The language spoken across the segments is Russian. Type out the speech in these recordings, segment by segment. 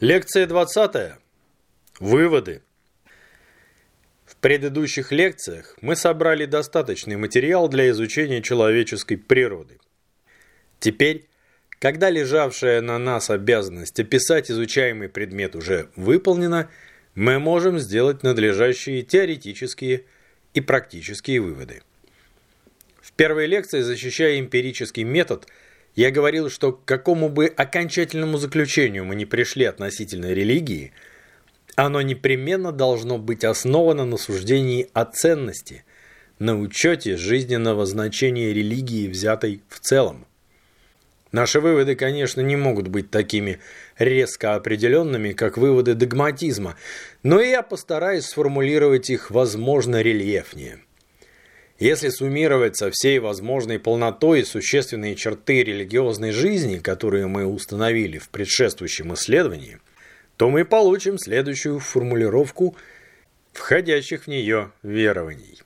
Лекция 20. Выводы. В предыдущих лекциях мы собрали достаточный материал для изучения человеческой природы. Теперь, когда лежавшая на нас обязанность описать изучаемый предмет уже выполнена, мы можем сделать надлежащие теоретические и практические выводы. В первой лекции, защищая эмпирический метод – я говорил, что к какому бы окончательному заключению мы не пришли относительно религии, оно непременно должно быть основано на суждении о ценности, на учете жизненного значения религии, взятой в целом. Наши выводы, конечно, не могут быть такими резко определенными, как выводы догматизма, но я постараюсь сформулировать их, возможно, рельефнее. Если суммировать со всей возможной полнотой существенные черты религиозной жизни, которые мы установили в предшествующем исследовании, то мы получим следующую формулировку входящих в нее верований.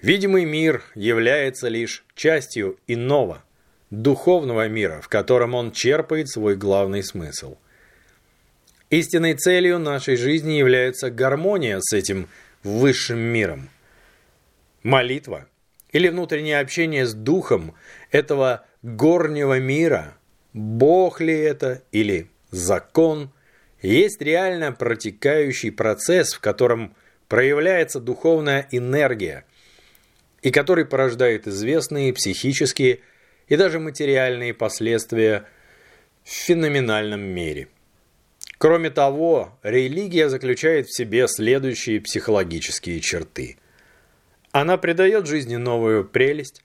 Видимый мир является лишь частью иного, духовного мира, в котором он черпает свой главный смысл. Истинной целью нашей жизни является гармония с этим высшим миром – Молитва или внутреннее общение с духом этого горнего мира, Бог ли это или закон, есть реально протекающий процесс, в котором проявляется духовная энергия и который порождает известные психические и даже материальные последствия в феноменальном мире. Кроме того, религия заключает в себе следующие психологические черты – она придает жизни новую прелесть,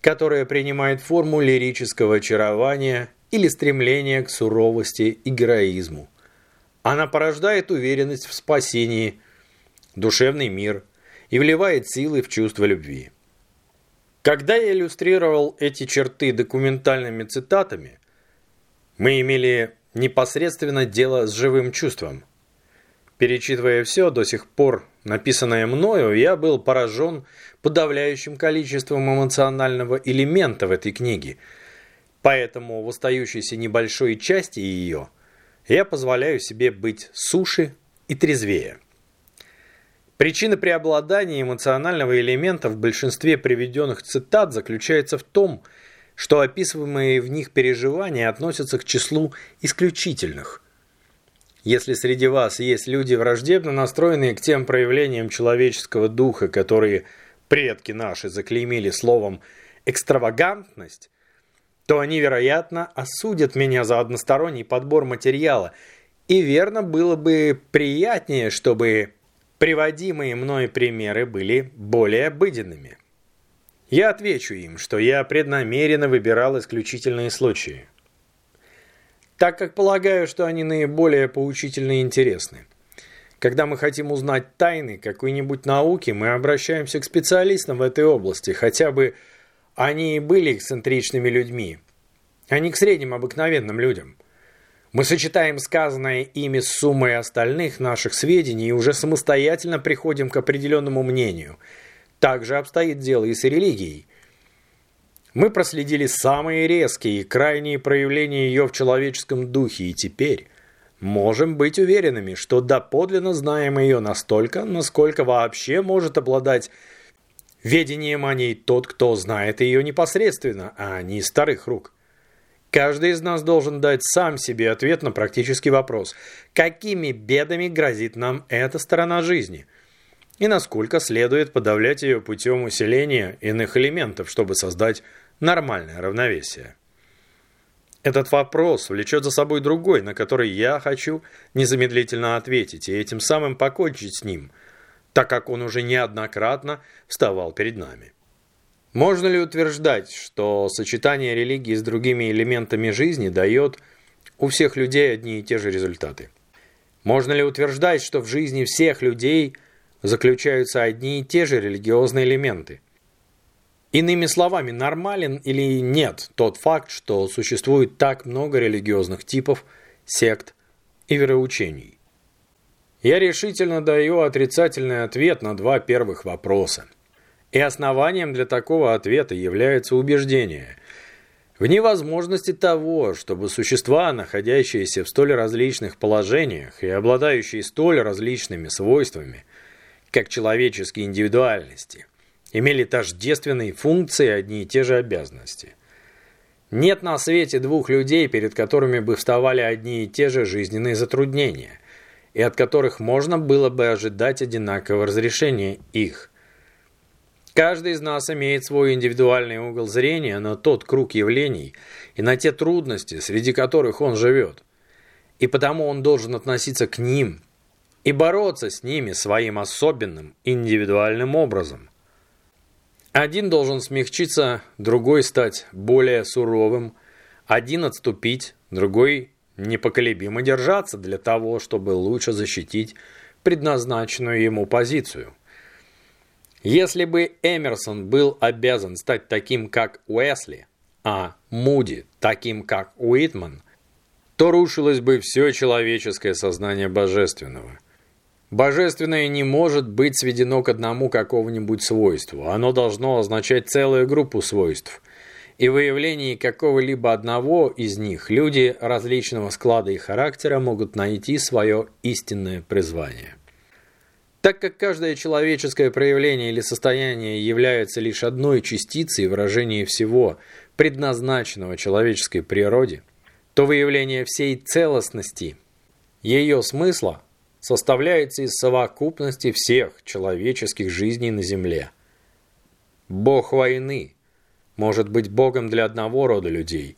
которая принимает форму лирического очарования или стремления к суровости и героизму. Она порождает уверенность в спасении, душевный мир и вливает силы в чувство любви. Когда я иллюстрировал эти черты документальными цитатами, мы имели непосредственно дело с живым чувством. Перечитывая все до сих пор написанное мною, я был поражен подавляющим количеством эмоционального элемента в этой книге. Поэтому в остающейся небольшой части ее я позволяю себе быть суше и трезвее. Причина преобладания эмоционального элемента в большинстве приведенных цитат заключается в том, что описываемые в них переживания относятся к числу исключительных – если среди вас есть люди враждебно настроенные к тем проявлениям человеческого духа, которые предки наши заклеймили словом «экстравагантность», то они, вероятно, осудят меня за односторонний подбор материала, и верно было бы приятнее, чтобы приводимые мной примеры были более обыденными. Я отвечу им, что я преднамеренно выбирал исключительные случаи так как полагаю, что они наиболее поучительны и интересны. Когда мы хотим узнать тайны какой-нибудь науки, мы обращаемся к специалистам в этой области, хотя бы они и были эксцентричными людьми, а не к средним обыкновенным людям. Мы сочетаем сказанное ими с суммой остальных наших сведений и уже самостоятельно приходим к определенному мнению. Так же обстоит дело и с религией – мы проследили самые резкие и крайние проявления ее в человеческом духе, и теперь можем быть уверенными, что доподлинно знаем ее настолько, насколько вообще может обладать ведением о ней тот, кто знает ее непосредственно, а не из старых рук. Каждый из нас должен дать сам себе ответ на практический вопрос, какими бедами грозит нам эта сторона жизни – и насколько следует подавлять ее путем усиления иных элементов, чтобы создать нормальное равновесие. Этот вопрос влечет за собой другой, на который я хочу незамедлительно ответить и этим самым покончить с ним, так как он уже неоднократно вставал перед нами. Можно ли утверждать, что сочетание религии с другими элементами жизни дает у всех людей одни и те же результаты? Можно ли утверждать, что в жизни всех людей заключаются одни и те же религиозные элементы? Иными словами, нормален или нет тот факт, что существует так много религиозных типов, сект и вероучений? Я решительно даю отрицательный ответ на два первых вопроса. И основанием для такого ответа является убеждение. В невозможности того, чтобы существа, находящиеся в столь различных положениях и обладающие столь различными свойствами, как человеческие индивидуальности, имели тождественные функции и одни и те же обязанности. Нет на свете двух людей, перед которыми бы вставали одни и те же жизненные затруднения, и от которых можно было бы ожидать одинакового разрешения их – Каждый из нас имеет свой индивидуальный угол зрения на тот круг явлений и на те трудности, среди которых он живет. И потому он должен относиться к ним и бороться с ними своим особенным индивидуальным образом. Один должен смягчиться, другой стать более суровым, один отступить, другой непоколебимо держаться для того, чтобы лучше защитить предназначенную ему позицию – если бы Эмерсон был обязан стать таким, как Уэсли, а Муди таким, как Уитман, то рушилось бы все человеческое сознание божественного. Божественное не может быть сведено к одному какому-нибудь свойству. Оно должно означать целую группу свойств. И выявлении какого-либо одного из них люди различного склада и характера могут найти свое истинное призвание. Так как каждое человеческое проявление или состояние является лишь одной частицей выражения всего, предназначенного человеческой природе, то выявление всей целостности ее смысла составляется из совокупности всех человеческих жизней на Земле. Бог войны может быть Богом для одного рода людей,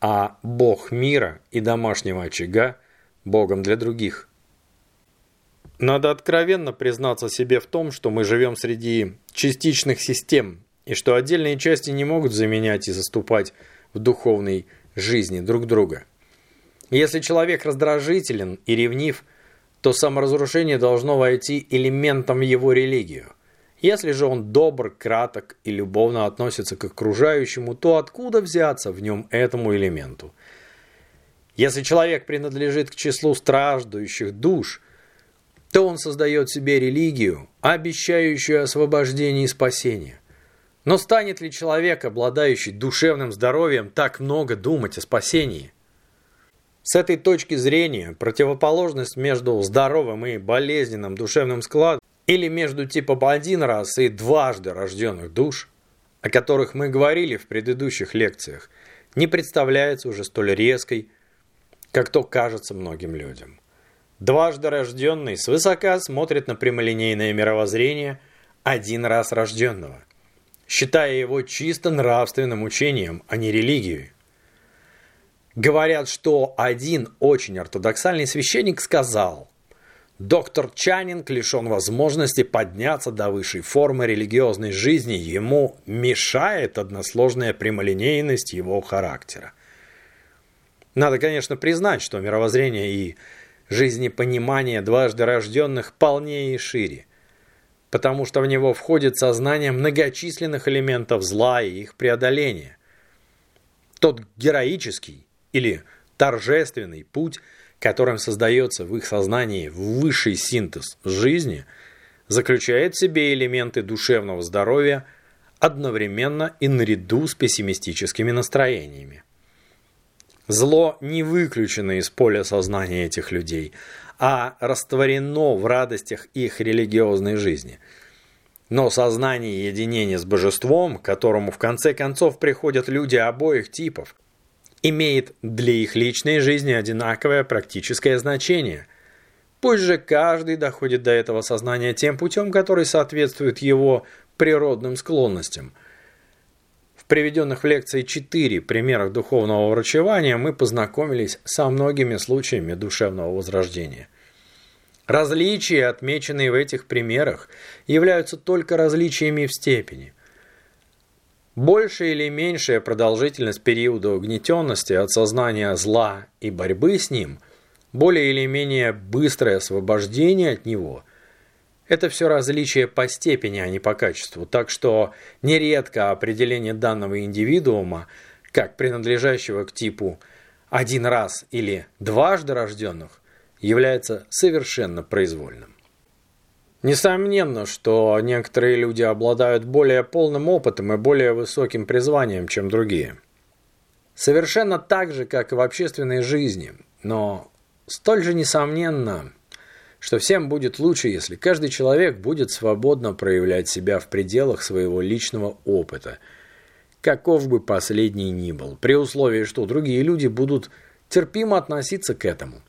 а Бог мира и домашнего очага – Богом для других – надо откровенно признаться себе в том, что мы живем среди частичных систем, и что отдельные части не могут заменять и заступать в духовной жизни друг друга. Если человек раздражителен и ревнив, то саморазрушение должно войти элементом в его религию. Если же он добр, краток и любовно относится к окружающему, то откуда взяться в нем этому элементу? Если человек принадлежит к числу страждущих душ – то он создает себе религию, обещающую освобождение и спасение. Но станет ли человек, обладающий душевным здоровьем, так много думать о спасении? С этой точки зрения противоположность между здоровым и болезненным душевным складом или между типом один раз и дважды рожденных душ, о которых мы говорили в предыдущих лекциях, не представляется уже столь резкой, как то кажется многим людям. Дважды рожденный свысока смотрит на прямолинейное мировоззрение один раз рожденного, считая его чисто нравственным учением, а не религией. Говорят, что один очень ортодоксальный священник сказал, доктор Чанинг лишен возможности подняться до высшей формы религиозной жизни, ему мешает односложная прямолинейность его характера. Надо, конечно, признать, что мировоззрение и жизнепонимание дважды рожденных полнее и шире, потому что в него входит сознание многочисленных элементов зла и их преодоления. Тот героический или торжественный путь, которым создается в их сознании высший синтез жизни, заключает в себе элементы душевного здоровья одновременно и наряду с пессимистическими настроениями. Зло не выключено из поля сознания этих людей, а растворено в радостях их религиозной жизни. Но сознание единения с божеством, к которому в конце концов приходят люди обоих типов, имеет для их личной жизни одинаковое практическое значение. Пусть же каждый доходит до этого сознания тем путем, который соответствует его природным склонностям – приведенных в лекции 4 примерах духовного врачевания мы познакомились со многими случаями душевного возрождения. Различия, отмеченные в этих примерах, являются только различиями в степени. Большая или меньшая продолжительность периода угнетенности от сознания зла и борьбы с ним, более или менее быстрое освобождение от него – это все различие по степени, а не по качеству, так что нередко определение данного индивидуума, как принадлежащего к типу один раз или дважды рожденных, является совершенно произвольным. Несомненно, что некоторые люди обладают более полным опытом и более высоким призванием, чем другие. Совершенно так же, как и в общественной жизни, но столь же несомненно, что всем будет лучше, если каждый человек будет свободно проявлять себя в пределах своего личного опыта, каков бы последний ни был, при условии, что другие люди будут терпимо относиться к этому.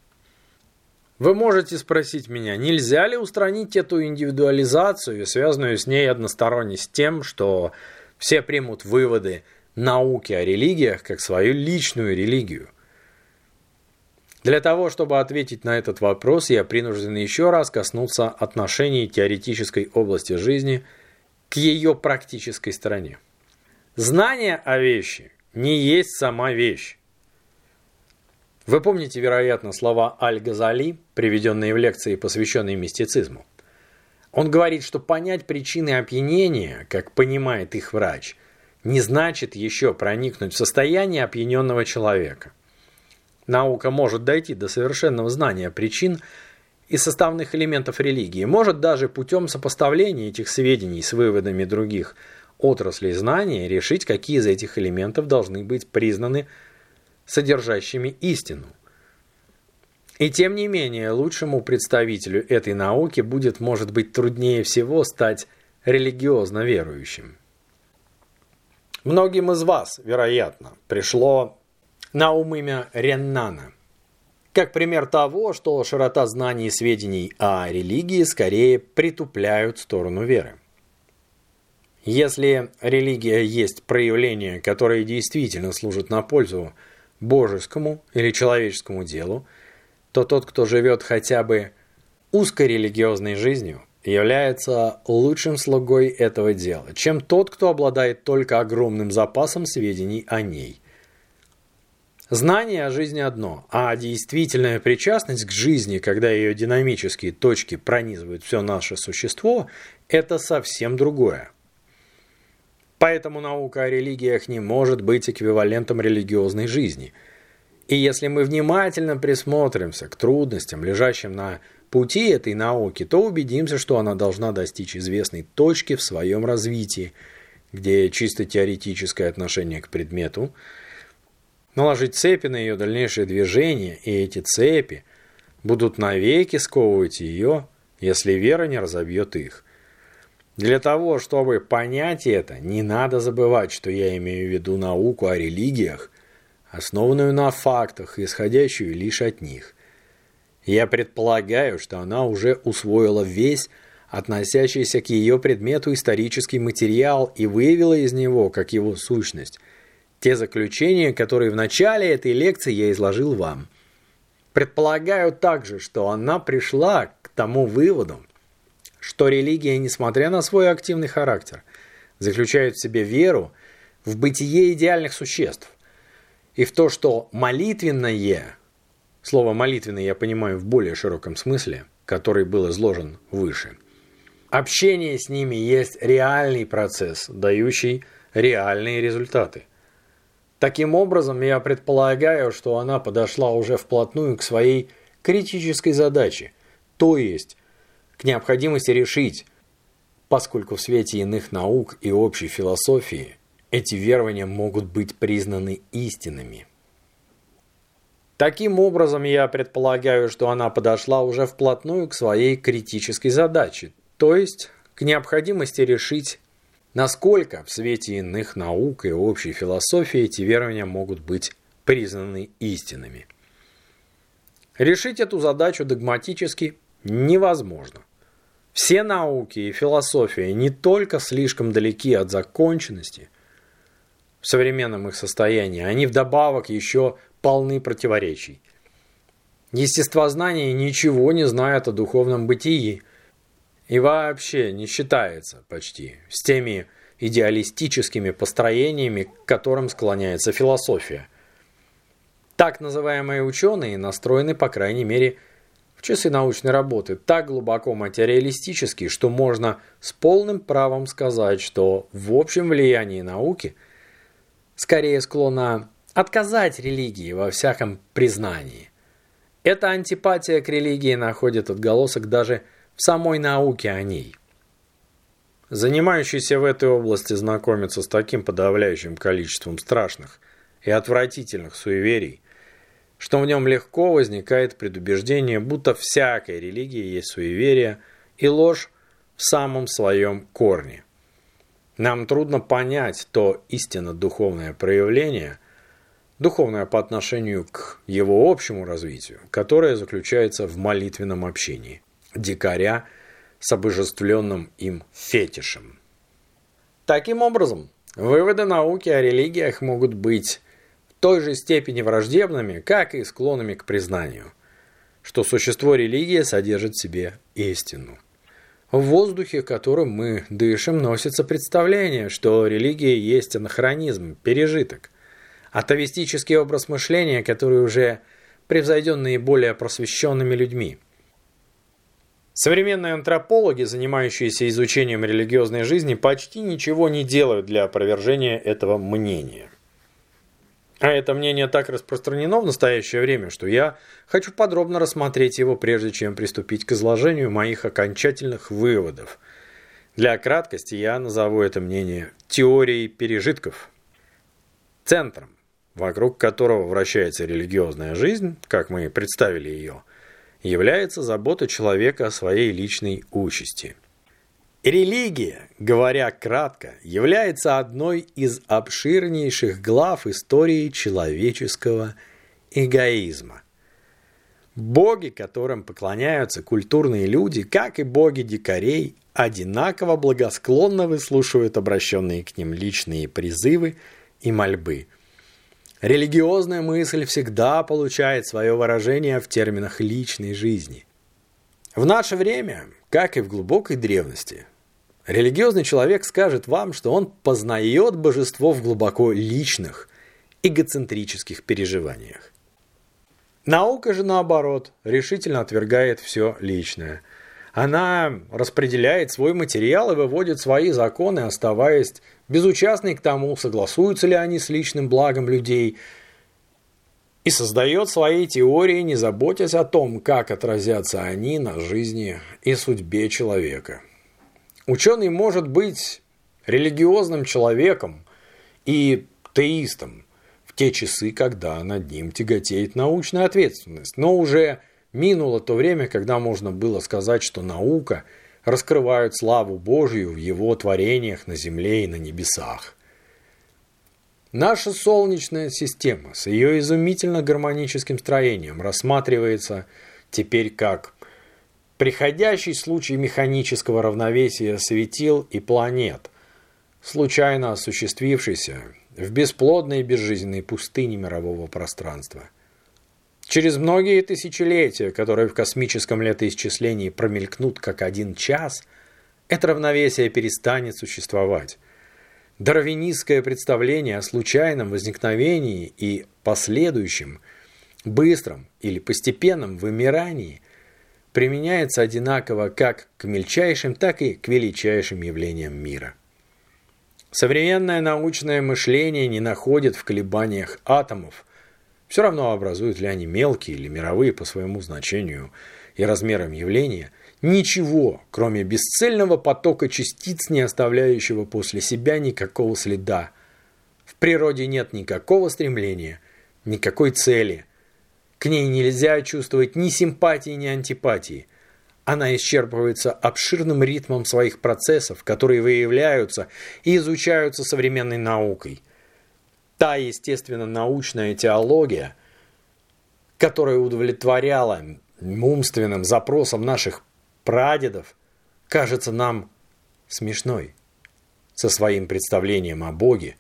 Вы можете спросить меня, нельзя ли устранить эту индивидуализацию, связанную с ней односторонне с тем, что все примут выводы науки о религиях как свою личную религию? Для того, чтобы ответить на этот вопрос, я принужден еще раз коснуться отношений теоретической области жизни к ее практической стороне. Знание о вещи не есть сама вещь. Вы помните, вероятно, слова Аль-Газали, приведенные в лекции, посвященной мистицизму. Он говорит, что понять причины опьянения, как понимает их врач, не значит еще проникнуть в состояние опьяненного человека. Наука может дойти до совершенного знания причин и составных элементов религии, может даже путем сопоставления этих сведений с выводами других отраслей знания решить, какие из этих элементов должны быть признаны содержащими истину. И тем не менее, лучшему представителю этой науки будет, может быть, труднее всего стать религиозно верующим. Многим из вас, вероятно, пришло на ум имя Реннана, как пример того, что широта знаний и сведений о религии скорее притупляют сторону веры. Если религия есть проявление, которое действительно служит на пользу божескому или человеческому делу, то тот, кто живет хотя бы узкорелигиозной жизнью, является лучшим слугой этого дела, чем тот, кто обладает только огромным запасом сведений о ней. Знание о жизни одно, а действительная причастность к жизни, когда ее динамические точки пронизывают все наше существо, это совсем другое. Поэтому наука о религиях не может быть эквивалентом религиозной жизни. И если мы внимательно присмотримся к трудностям, лежащим на пути этой науки, то убедимся, что она должна достичь известной точки в своем развитии, где чисто теоретическое отношение к предмету, наложить цепи на ее дальнейшее движение, и эти цепи будут навеки сковывать ее, если вера не разобьет их. Для того, чтобы понять это, не надо забывать, что я имею в виду науку о религиях, основанную на фактах, исходящую лишь от них. Я предполагаю, что она уже усвоила весь относящийся к ее предмету исторический материал и выявила из него, как его сущность, те заключения, которые в начале этой лекции я изложил вам. Предполагаю также, что она пришла к тому выводу, что религия, несмотря на свой активный характер, заключает в себе веру в бытие идеальных существ и в то, что молитвенное, слово молитвенное я понимаю в более широком смысле, который был изложен выше, общение с ними есть реальный процесс, дающий реальные результаты. Таким образом, я предполагаю, что она подошла уже вплотную к своей критической задаче, то есть к необходимости решить, поскольку в свете иных наук и общей философии эти верования могут быть признаны истинными. Таким образом, я предполагаю, что она подошла уже вплотную к своей критической задаче, то есть к необходимости решить, насколько в свете иных наук и общей философии эти верования могут быть признаны истинными. Решить эту задачу догматически невозможно. Все науки и философия не только слишком далеки от законченности в современном их состоянии, они вдобавок еще полны противоречий. Естествознание ничего не знает о духовном бытии и вообще не считается почти с теми идеалистическими построениями, к которым склоняется философия. Так называемые ученые настроены, по крайней мере, в часы научной работы так глубоко материалистический, что можно с полным правом сказать, что в общем влиянии науки скорее склонна отказать религии во всяком признании. Эта антипатия к религии находит отголосок даже в самой науке о ней. Занимающийся в этой области знакомится с таким подавляющим количеством страшных и отвратительных суеверий, что в нем легко возникает предубеждение, будто всякая религия есть суеверие и ложь в самом своем корне. Нам трудно понять то истинно духовное проявление, духовное по отношению к его общему развитию, которое заключается в молитвенном общении дикаря с обожествленным им фетишем. Таким образом, выводы науки о религиях могут быть той же степени враждебными, как и склонными к признанию, что существо религии содержит в себе истину. В воздухе, которым мы дышим, носится представление, что религия есть анахронизм, пережиток, атовистический образ мышления, который уже превзойден наиболее просвещенными людьми. Современные антропологи, занимающиеся изучением религиозной жизни, почти ничего не делают для опровержения этого мнения. А это мнение так распространено в настоящее время, что я хочу подробно рассмотреть его, прежде чем приступить к изложению моих окончательных выводов. Для краткости я назову это мнение теорией пережитков. Центром, вокруг которого вращается религиозная жизнь, как мы представили ее, является забота человека о своей личной участи – Религия, говоря кратко, является одной из обширнейших глав истории человеческого эгоизма. Боги, которым поклоняются культурные люди, как и боги дикарей, одинаково благосклонно выслушивают обращенные к ним личные призывы и мольбы. Религиозная мысль всегда получает свое выражение в терминах личной жизни. В наше время, как и в глубокой древности, Религиозный человек скажет вам, что он познает божество в глубоко личных, эгоцентрических переживаниях. Наука же, наоборот, решительно отвергает все личное. Она распределяет свой материал и выводит свои законы, оставаясь безучастной к тому, согласуются ли они с личным благом людей, и создает свои теории, не заботясь о том, как отразятся они на жизни и судьбе человека. Ученый может быть религиозным человеком и теистом в те часы, когда над ним тяготеет научная ответственность. Но уже минуло то время, когда можно было сказать, что наука раскрывает славу Божию в его творениях на земле и на небесах. Наша Солнечная система с ее изумительно гармоническим строением рассматривается теперь как приходящий случай механического равновесия светил и планет, случайно осуществившийся в бесплодной безжизненной пустыне мирового пространства. Через многие тысячелетия, которые в космическом летоисчислении промелькнут как один час, это равновесие перестанет существовать. Дарвинистское представление о случайном возникновении и последующем, быстром или постепенном вымирании – применяется одинаково как к мельчайшим, так и к величайшим явлениям мира. Современное научное мышление не находит в колебаниях атомов, все равно образуют ли они мелкие или мировые по своему значению и размерам явления, ничего, кроме бесцельного потока частиц, не оставляющего после себя никакого следа. В природе нет никакого стремления, никакой цели – к ней нельзя чувствовать ни симпатии, ни антипатии. Она исчерпывается обширным ритмом своих процессов, которые выявляются и изучаются современной наукой. Та, естественно, научная теология, которая удовлетворяла умственным запросам наших прадедов, кажется нам смешной со своим представлением о Боге,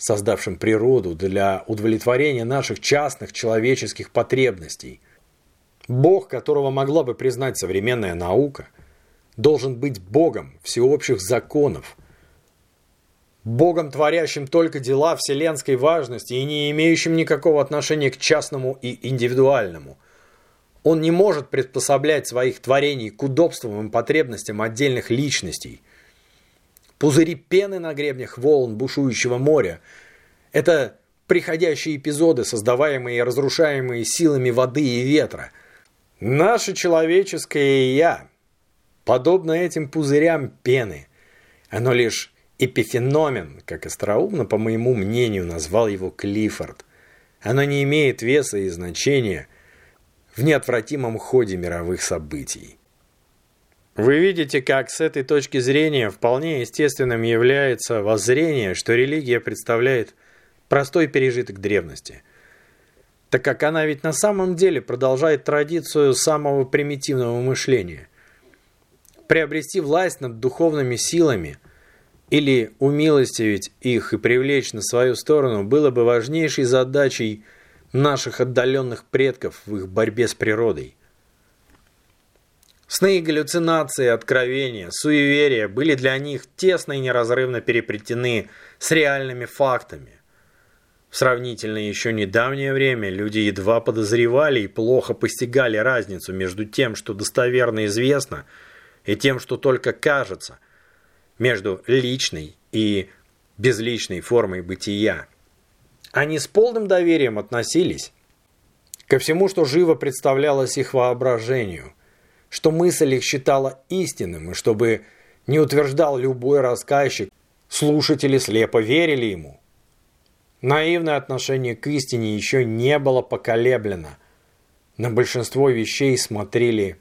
создавшим природу для удовлетворения наших частных человеческих потребностей. Бог, которого могла бы признать современная наука, должен быть Богом всеобщих законов, Богом, творящим только дела вселенской важности и не имеющим никакого отношения к частному и индивидуальному. Он не может приспособлять своих творений к удобствам и потребностям отдельных личностей – пузыри пены на гребнях волн бушующего моря. Это приходящие эпизоды, создаваемые и разрушаемые силами воды и ветра. Наше человеческое «я» подобно этим пузырям пены. Оно лишь Эпифеномен, как остроумно, по моему мнению, назвал его Клиффорд. Оно не имеет веса и значения в неотвратимом ходе мировых событий. Вы видите, как с этой точки зрения вполне естественным является воззрение, что религия представляет простой пережиток древности, так как она ведь на самом деле продолжает традицию самого примитивного мышления. Приобрести власть над духовными силами – или умилостивить их и привлечь на свою сторону было бы важнейшей задачей наших отдаленных предков в их борьбе с природой. Сны, галлюцинации, откровения, суеверия были для них тесно и неразрывно переплетены с реальными фактами. В сравнительно еще недавнее время люди едва подозревали и плохо постигали разницу между тем, что достоверно известно, и тем, что только кажется – между личной и безличной формой бытия. Они с полным доверием относились ко всему, что живо представлялось их воображению, что мысль их считала истинным, и чтобы не утверждал любой рассказчик, слушатели слепо верили ему. Наивное отношение к истине еще не было поколеблено. На большинство вещей смотрели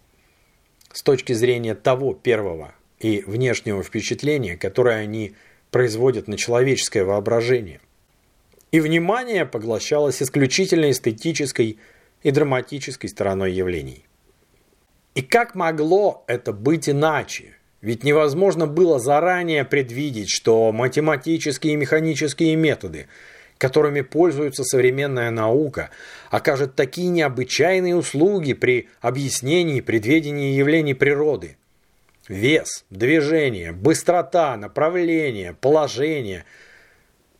с точки зрения того первого и внешнего впечатления, которое они производят на человеческое воображение. И внимание поглощалось исключительно эстетической и драматической стороной явлений. И как могло это быть иначе? Ведь невозможно было заранее предвидеть, что математические и механические методы, которыми пользуется современная наука, окажут такие необычайные услуги при объяснении и предведении явлений природы, Вес, движение, быстрота, направление, положение.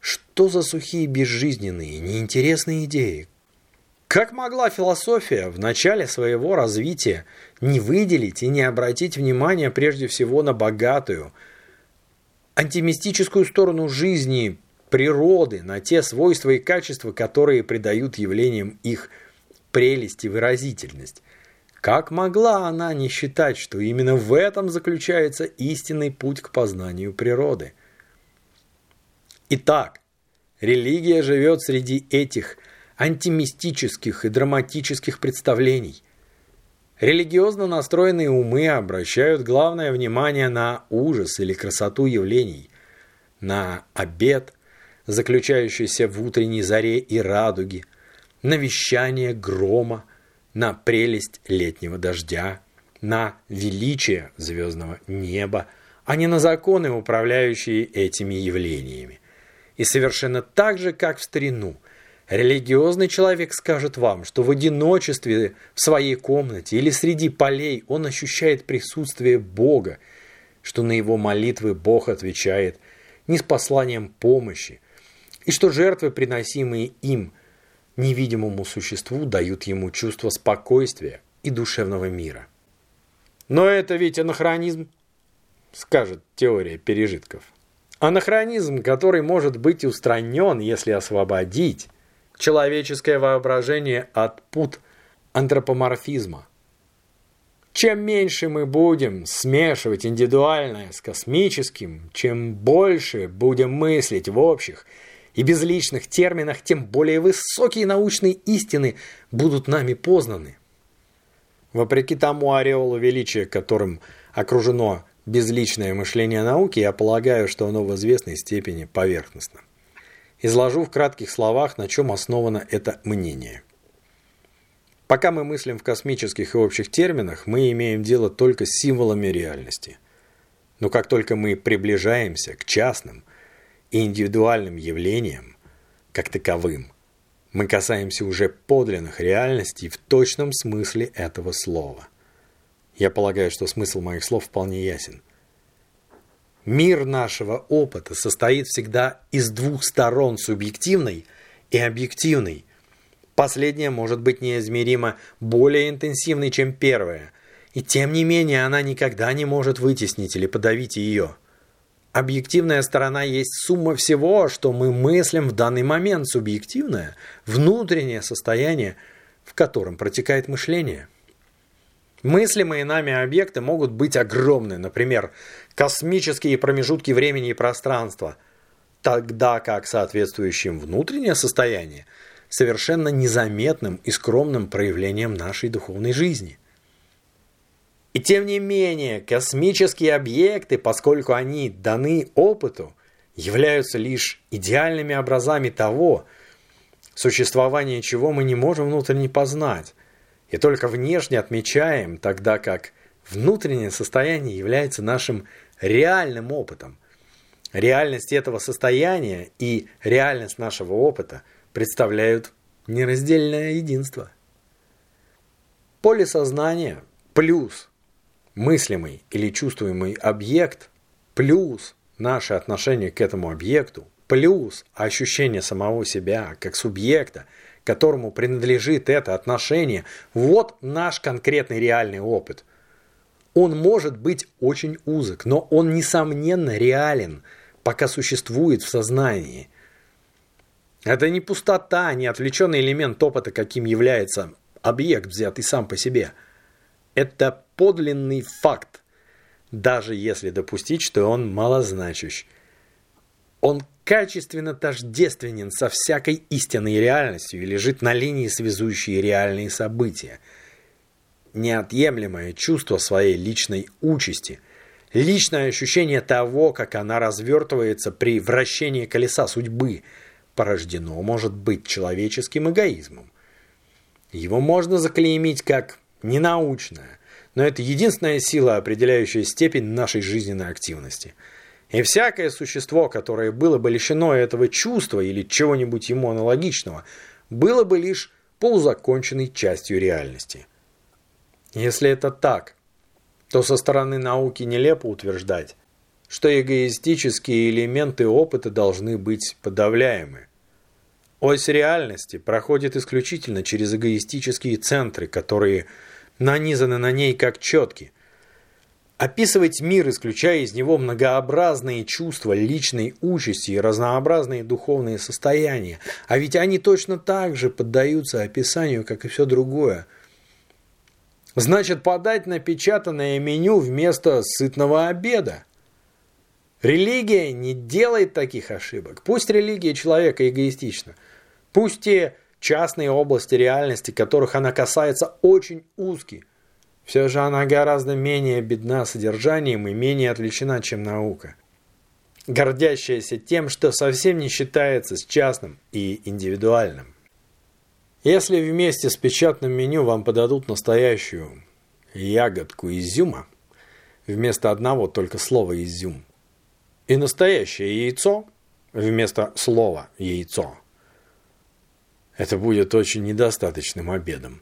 Что за сухие, безжизненные, неинтересные идеи? Как могла философия в начале своего развития не выделить и не обратить внимание прежде всего на богатую, антимистическую сторону жизни, природы, на те свойства и качества, которые придают явлениям их прелесть и выразительность? Как могла она не считать, что именно в этом заключается истинный путь к познанию природы? Итак, религия живет среди этих антимистических и драматических представлений. Религиозно настроенные умы обращают главное внимание на ужас или красоту явлений, на обед, заключающийся в утренней заре и радуге, на вещание грома, на прелесть летнего дождя, на величие звездного неба, а не на законы, управляющие этими явлениями. И совершенно так же, как в старину, религиозный человек скажет вам, что в одиночестве в своей комнате или среди полей он ощущает присутствие Бога, что на его молитвы Бог отвечает не с посланием помощи, и что жертвы, приносимые им – невидимому существу дают ему чувство спокойствия и душевного мира. Но это ведь анахронизм, скажет теория пережитков. Анахронизм, который может быть устранен, если освободить человеческое воображение от пут антропоморфизма. Чем меньше мы будем смешивать индивидуальное с космическим, чем больше будем мыслить в общих и безличных терминах, тем более высокие научные истины будут нами познаны. Вопреки тому ореолу величия, которым окружено безличное мышление науки, я полагаю, что оно в известной степени поверхностно. Изложу в кратких словах, на чем основано это мнение. Пока мы мыслим в космических и общих терминах, мы имеем дело только с символами реальности. Но как только мы приближаемся к частным, и индивидуальным явлением, как таковым, мы касаемся уже подлинных реальностей в точном смысле этого слова. Я полагаю, что смысл моих слов вполне ясен. Мир нашего опыта состоит всегда из двух сторон субъективной и объективной. Последняя может быть неизмеримо более интенсивной, чем первая, и тем не менее она никогда не может вытеснить или подавить ее – Объективная сторона есть сумма всего, что мы мыслим в данный момент, субъективное, внутреннее состояние, в котором протекает мышление. Мыслимые нами объекты могут быть огромны, например, космические промежутки времени и пространства, тогда как соответствующим внутреннее состояние совершенно незаметным и скромным проявлением нашей духовной жизни. И тем не менее, космические объекты, поскольку они даны опыту, являются лишь идеальными образами того, существование чего мы не можем внутренне познать, и только внешне отмечаем, тогда как внутреннее состояние является нашим реальным опытом. Реальность этого состояния и реальность нашего опыта представляют нераздельное единство. Поле сознания плюс мыслимый или чувствуемый объект плюс наше отношение к этому объекту плюс ощущение самого себя как субъекта – которому принадлежит это отношение, вот наш конкретный реальный опыт. Он может быть очень узок, но он, несомненно, реален, пока существует в сознании. Это не пустота, не отвлеченный элемент опыта, каким является объект, взятый сам по себе. Это подлинный факт, даже если допустить, что он малозначащ. Он качественно тождественен со всякой истинной реальностью и лежит на линии, связующей реальные события. Неотъемлемое чувство своей личной участи, личное ощущение того, как она развертывается при вращении колеса судьбы, порождено, может быть, человеческим эгоизмом. Его можно заклеймить как ненаучное, но это единственная сила, определяющая степень нашей жизненной активности – и всякое существо, которое было бы лишено этого чувства или чего-нибудь ему аналогичного, было бы лишь полузаконченной частью реальности. Если это так, то со стороны науки нелепо утверждать, что эгоистические элементы опыта должны быть подавляемы. Ось реальности проходит исключительно через эгоистические центры, которые нанизаны на ней как четки – Описывать мир, исключая из него многообразные чувства личной участи и разнообразные духовные состояния, а ведь они точно так же поддаются описанию, как и все другое. Значит, подать напечатанное меню вместо сытного обеда. Религия не делает таких ошибок. Пусть религия человека эгоистична. Пусть те частные области реальности, которых она касается, очень узкие. Все же она гораздо менее бедна содержанием и менее отличена, чем наука, гордящаяся тем, что совсем не считается с частным и индивидуальным. Если вместе с печатным меню вам подадут настоящую ягодку изюма, вместо одного только слова «изюм», и настоящее яйцо вместо слова «яйцо», это будет очень недостаточным обедом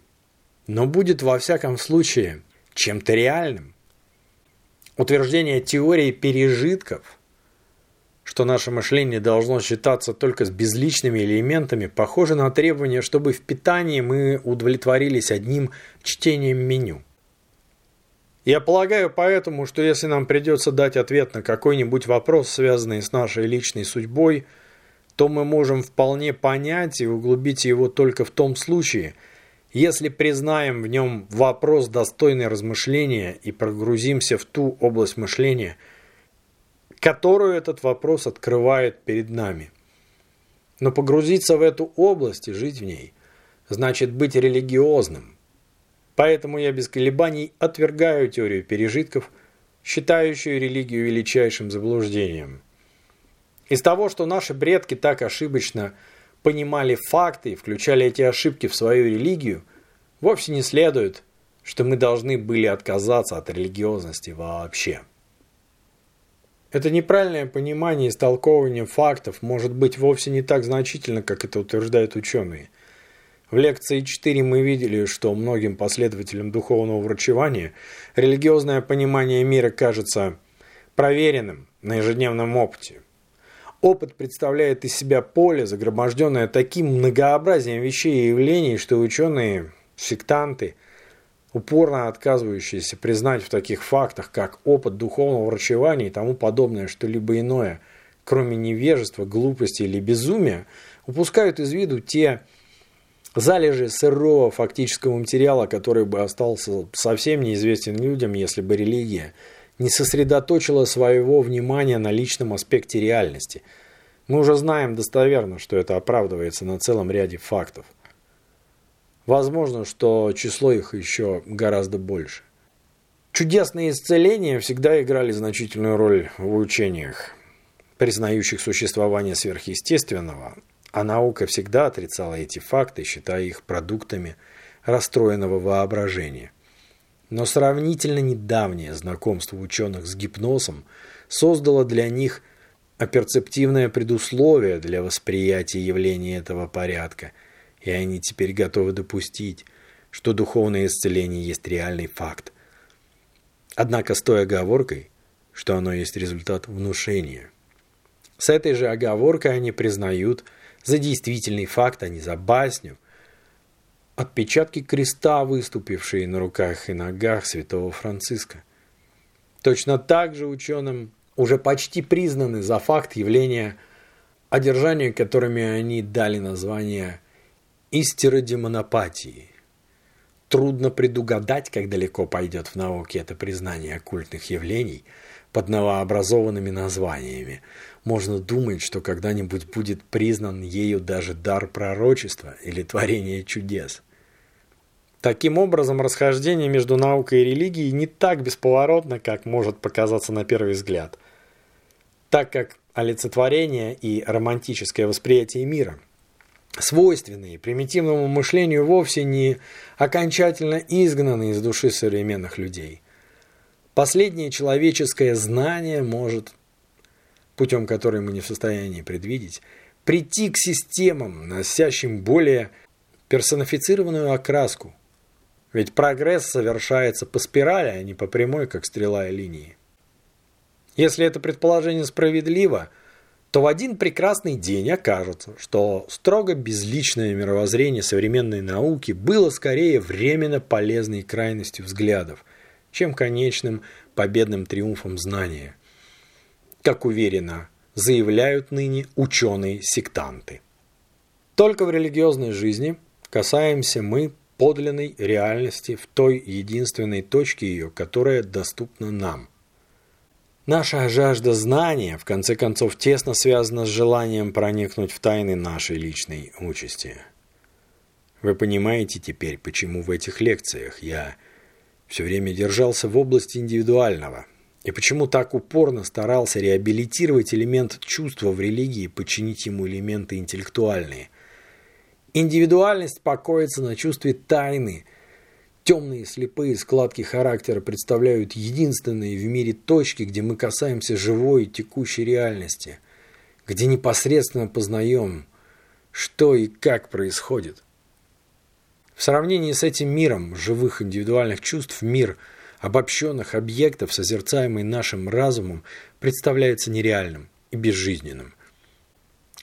но будет во всяком случае чем-то реальным. Утверждение теории пережитков, что наше мышление должно считаться только с безличными элементами, похоже на требование, чтобы в питании мы удовлетворились одним чтением меню. Я полагаю поэтому, что если нам придется дать ответ на какой-нибудь вопрос, связанный с нашей личной судьбой, то мы можем вполне понять и углубить его только в том случае – если признаем в нем вопрос достойный размышления и прогрузимся в ту область мышления, которую этот вопрос открывает перед нами. Но погрузиться в эту область и жить в ней значит быть религиозным. Поэтому я без колебаний отвергаю теорию пережитков, считающую религию величайшим заблуждением. Из того, что наши предки так ошибочно – понимали факты и включали эти ошибки в свою религию, вовсе не следует, что мы должны были отказаться от религиозности вообще. Это неправильное понимание и истолковывание фактов может быть вовсе не так значительно, как это утверждают ученые. В лекции 4 мы видели, что многим последователям духовного врачевания религиозное понимание мира кажется проверенным на ежедневном опыте. Опыт представляет из себя поле, загроможденное таким многообразием вещей и явлений, что ученые, сектанты, упорно отказывающиеся признать в таких фактах, как опыт духовного врачевания и тому подобное что-либо иное, кроме невежества, глупости или безумия, упускают из виду те залежи сырого фактического материала, который бы остался совсем неизвестен людям, если бы религия не сосредоточила своего внимания на личном аспекте реальности. Мы уже знаем достоверно, что это оправдывается на целом ряде фактов. Возможно, что число их еще гораздо больше. Чудесные исцеления всегда играли значительную роль в учениях, признающих существование сверхъестественного, а наука всегда отрицала эти факты, считая их продуктами расстроенного воображения. Но сравнительно недавнее знакомство ученых с гипнозом создало для них оперцептивное предусловие для восприятия явления этого порядка, и они теперь готовы допустить, что духовное исцеление есть реальный факт. Однако с той оговоркой, что оно есть результат внушения. С этой же оговоркой они признают – за действительный факт, а не за басню. Отпечатки креста, выступившие на руках и ногах святого Франциска. Точно так же ученым уже почти признаны за факт явления одержания, которыми они дали название истеродемонопатии. Трудно предугадать, как далеко пойдет в науке это признание оккультных явлений под новообразованными названиями можно думать, что когда-нибудь будет признан ею даже дар пророчества или творение чудес. Таким образом, расхождение между наукой и религией не так бесповоротно, как может показаться на первый взгляд, так как олицетворение и романтическое восприятие мира, свойственные примитивному мышлению, вовсе не окончательно изгнаны из души современных людей. Последнее человеческое знание может путем которой мы не в состоянии предвидеть, прийти к системам, носящим более персонифицированную окраску. Ведь прогресс совершается по спирали, а не по прямой, как стрела и линии. Если это предположение справедливо, то в один прекрасный день окажется, что строго безличное мировоззрение современной науки было скорее временно полезной крайностью взглядов, чем конечным победным триумфом знания – как уверенно заявляют ныне ученые-сектанты. Только в религиозной жизни касаемся мы подлинной реальности в той единственной точке ее, которая доступна нам. Наша жажда знания, в конце концов, тесно связана с желанием проникнуть в тайны нашей личной участи. Вы понимаете теперь, почему в этих лекциях я все время держался в области индивидуального – и почему так упорно старался реабилитировать элемент чувства в религии подчинить ему элементы интеллектуальные. Индивидуальность покоится на чувстве тайны. Темные слепые складки характера представляют единственные в мире точки, где мы касаемся живой и текущей реальности, где непосредственно познаем, что и как происходит. В сравнении с этим миром живых индивидуальных чувств мир – обобщенных объектов, созерцаемый нашим разумом, представляется нереальным и безжизненным.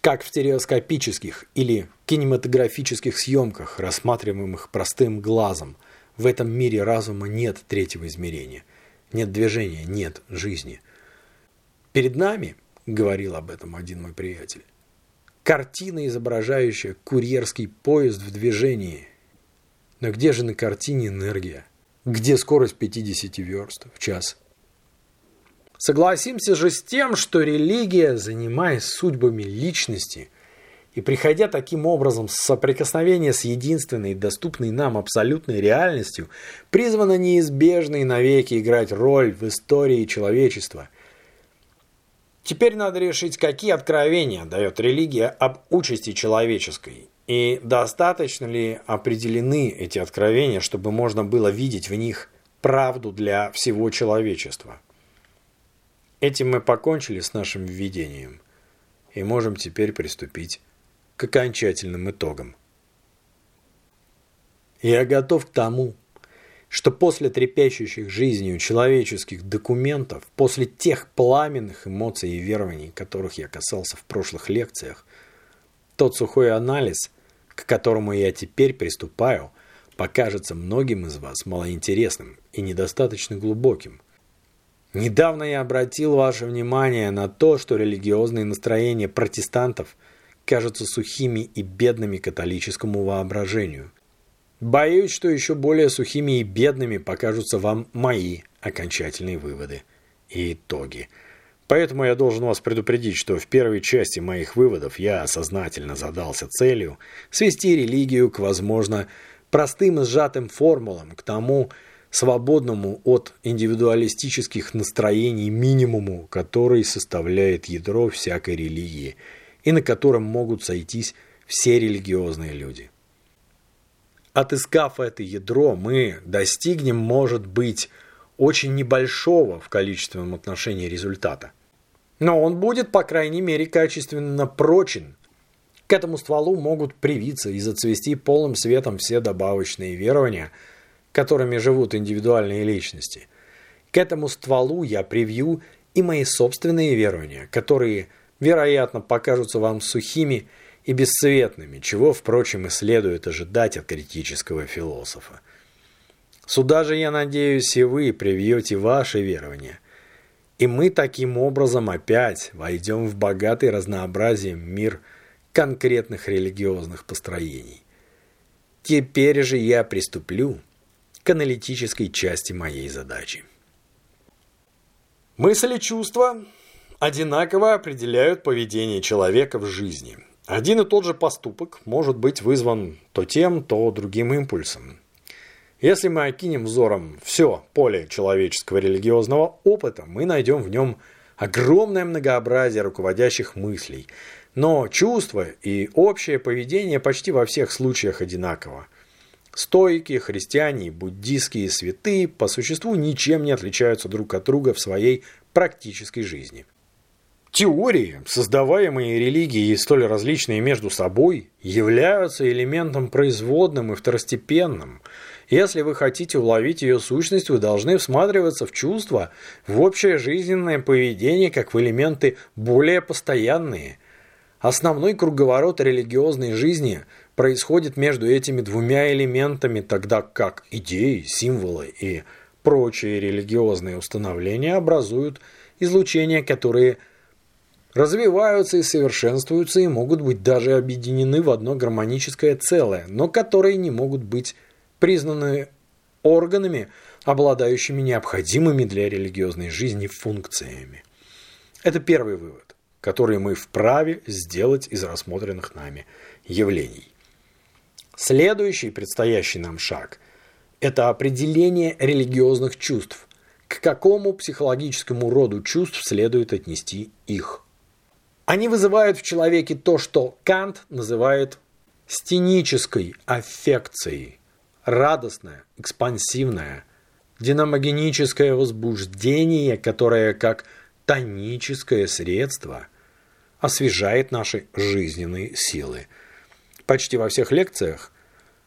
Как в стереоскопических или кинематографических съемках, рассматриваемых простым глазом, в этом мире разума нет третьего измерения, нет движения, нет жизни. Перед нами, говорил об этом один мой приятель, картина, изображающая курьерский поезд в движении. Но где же на картине энергия? где скорость 50 верст в час. Согласимся же с тем, что религия, занимаясь судьбами личности и приходя таким образом с соприкосновения с единственной доступной нам абсолютной реальностью, призвана неизбежно и навеки играть роль в истории человечества. Теперь надо решить, какие откровения дает религия об участи человеческой и достаточно ли определены эти откровения, чтобы можно было видеть в них правду для всего человечества? Этим мы покончили с нашим введением и можем теперь приступить к окончательным итогам. Я готов к тому, что после трепещущих жизнью человеческих документов, после тех пламенных эмоций и верований, которых я касался в прошлых лекциях, тот сухой анализ, к которому я теперь приступаю, покажется многим из вас малоинтересным и недостаточно глубоким. Недавно я обратил ваше внимание на то, что религиозные настроения протестантов, кажутся сухими и бедными католическому воображению. Боюсь, что еще более сухими и бедными покажутся вам мои окончательные выводы и итоги. Поэтому я должен вас предупредить, что в первой части моих выводов я сознательно задался целью свести религию к, возможно, простым сжатым формулам, к тому свободному от индивидуалистических настроений минимуму, который составляет ядро всякой религии и на котором могут сойтись все религиозные люди. Отыскав это ядро, мы достигнем, может быть, очень небольшого в количественном отношении результата. Но он будет, по крайней мере, качественно прочен. К этому стволу могут привиться и зацвести полным светом все добавочные верования, которыми живут индивидуальные личности. К этому стволу я привью и мои собственные верования, которые, вероятно, покажутся вам сухими и бесцветными, чего, впрочем, и следует ожидать от критического философа. Сюда же, я надеюсь, и вы привьете ваши верования. И мы таким образом опять войдем в богатый разнообразием мир конкретных религиозных построений. Теперь же я приступлю к аналитической части моей задачи. Мысли и чувства одинаково определяют поведение человека в жизни. Один и тот же поступок может быть вызван то тем, то другим импульсом. Если мы окинем взором все поле человеческого религиозного опыта, мы найдем в нем огромное многообразие руководящих мыслей. Но чувства и общее поведение почти во всех случаях одинаково. Стойки, христиане и буддийские святые по существу ничем не отличаются друг от друга в своей практической жизни. Теории, создаваемые религией столь различные между собой, являются элементом производным и второстепенным – если вы хотите уловить ее сущность, вы должны всматриваться в чувства, в общее жизненное поведение, как в элементы более постоянные. Основной круговорот религиозной жизни происходит между этими двумя элементами, тогда как идеи, символы и прочие религиозные установления образуют излучения, которые развиваются и совершенствуются и могут быть даже объединены в одно гармоническое целое, но которые не могут быть признаны органами, обладающими необходимыми для религиозной жизни функциями. Это первый вывод, который мы вправе сделать из рассмотренных нами явлений. Следующий предстоящий нам шаг – это определение религиозных чувств. К какому психологическому роду чувств следует отнести их? Они вызывают в человеке то, что Кант называет стенической аффекцией – радостное, экспансивное, динамогеническое возбуждение, которое как тоническое средство освежает наши жизненные силы. Почти во всех лекциях,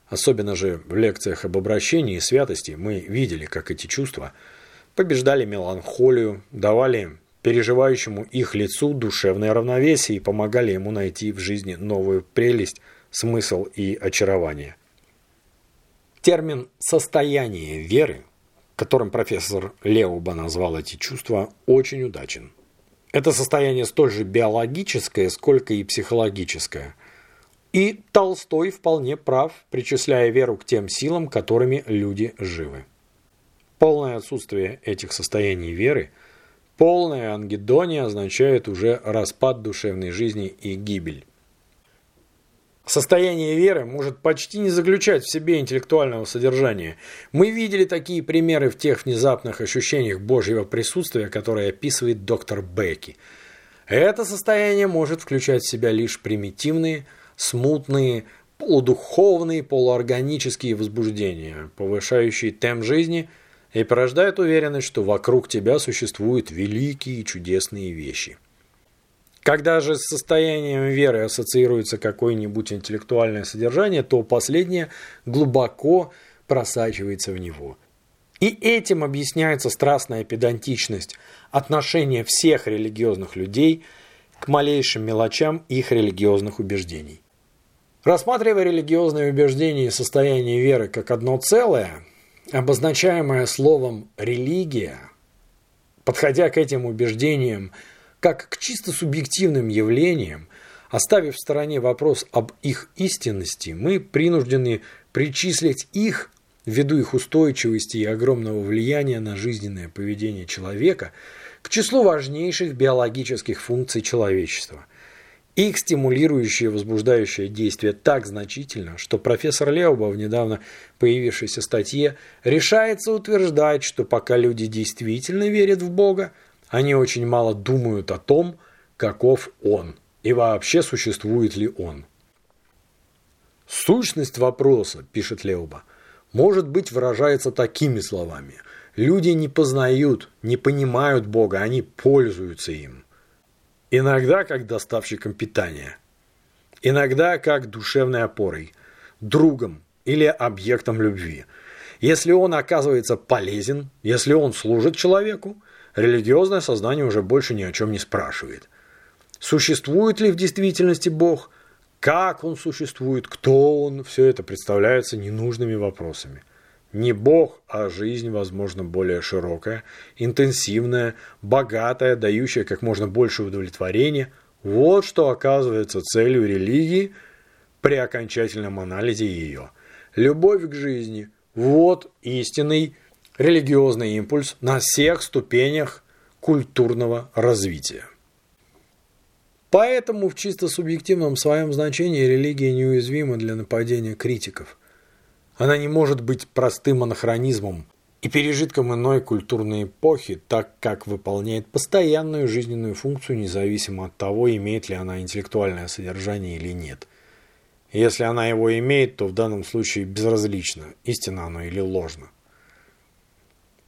особенно же в лекциях об обращении и святости, мы видели, как эти чувства побеждали меланхолию, давали переживающему их лицу душевное равновесие и помогали ему найти в жизни новую прелесть, смысл и очарование. Термин «состояние веры», которым профессор Леуба назвал эти чувства, очень удачен. Это состояние столь же биологическое, сколько и психологическое. И Толстой вполне прав, причисляя веру к тем силам, которыми люди живы. Полное отсутствие этих состояний веры, полная ангидония означает уже распад душевной жизни и гибель. Состояние веры может почти не заключать в себе интеллектуального содержания. Мы видели такие примеры в тех внезапных ощущениях Божьего присутствия, которые описывает доктор Бекки. Это состояние может включать в себя лишь примитивные, смутные, полудуховные, полуорганические возбуждения, повышающие темп жизни и порождают уверенность, что вокруг тебя существуют великие и чудесные вещи. Когда же с состоянием веры ассоциируется какое-нибудь интеллектуальное содержание, то последнее глубоко просачивается в него. И этим объясняется страстная педантичность отношения всех религиозных людей к малейшим мелочам их религиозных убеждений. Рассматривая религиозные убеждения и состояние веры как одно целое, обозначаемое словом «религия», подходя к этим убеждениям как к чисто субъективным явлениям, Оставив в стороне вопрос об их истинности, мы принуждены причислить их, ввиду их устойчивости и огромного влияния на жизненное поведение человека, к числу важнейших биологических функций человечества. Их стимулирующее и возбуждающее действие так значительно, что профессор Леоба в недавно появившейся статье решается утверждать, что пока люди действительно верят в Бога, они очень мало думают о том, каков Он и вообще существует ли Он. Сущность вопроса, пишет Леуба, может быть выражается такими словами. Люди не познают, не понимают Бога, они пользуются им. Иногда как доставщиком питания, иногда как душевной опорой, другом или объектом любви. Если он оказывается полезен, если он служит человеку, религиозное сознание уже больше ни о чем не спрашивает – Существует ли в действительности Бог? Как Он существует? Кто Он? Все это представляется ненужными вопросами. Не Бог, а жизнь, возможно, более широкая, интенсивная, богатая, дающая как можно больше удовлетворения. Вот что оказывается целью религии при окончательном анализе ее. Любовь к жизни – вот истинный религиозный импульс на всех ступенях культурного развития. Поэтому в чисто субъективном своем значении религия неуязвима для нападения критиков. Она не может быть простым анахронизмом и пережитком иной культурной эпохи, так как выполняет постоянную жизненную функцию, независимо от того, имеет ли она интеллектуальное содержание или нет. Если она его имеет, то в данном случае безразлично, истинно оно или ложно.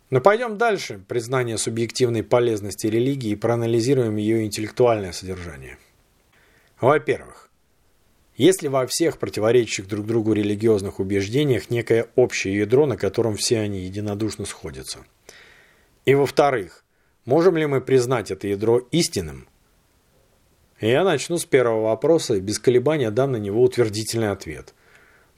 Но пойдем дальше. Признание субъективной полезности религии и проанализируем ее интеллектуальное содержание. Во-первых, если во всех противоречащих друг другу религиозных убеждениях некое общее ядро, на котором все они единодушно сходятся. И во-вторых, можем ли мы признать это ядро истинным? Я начну с первого вопроса и без колебания дам на него утвердительный ответ –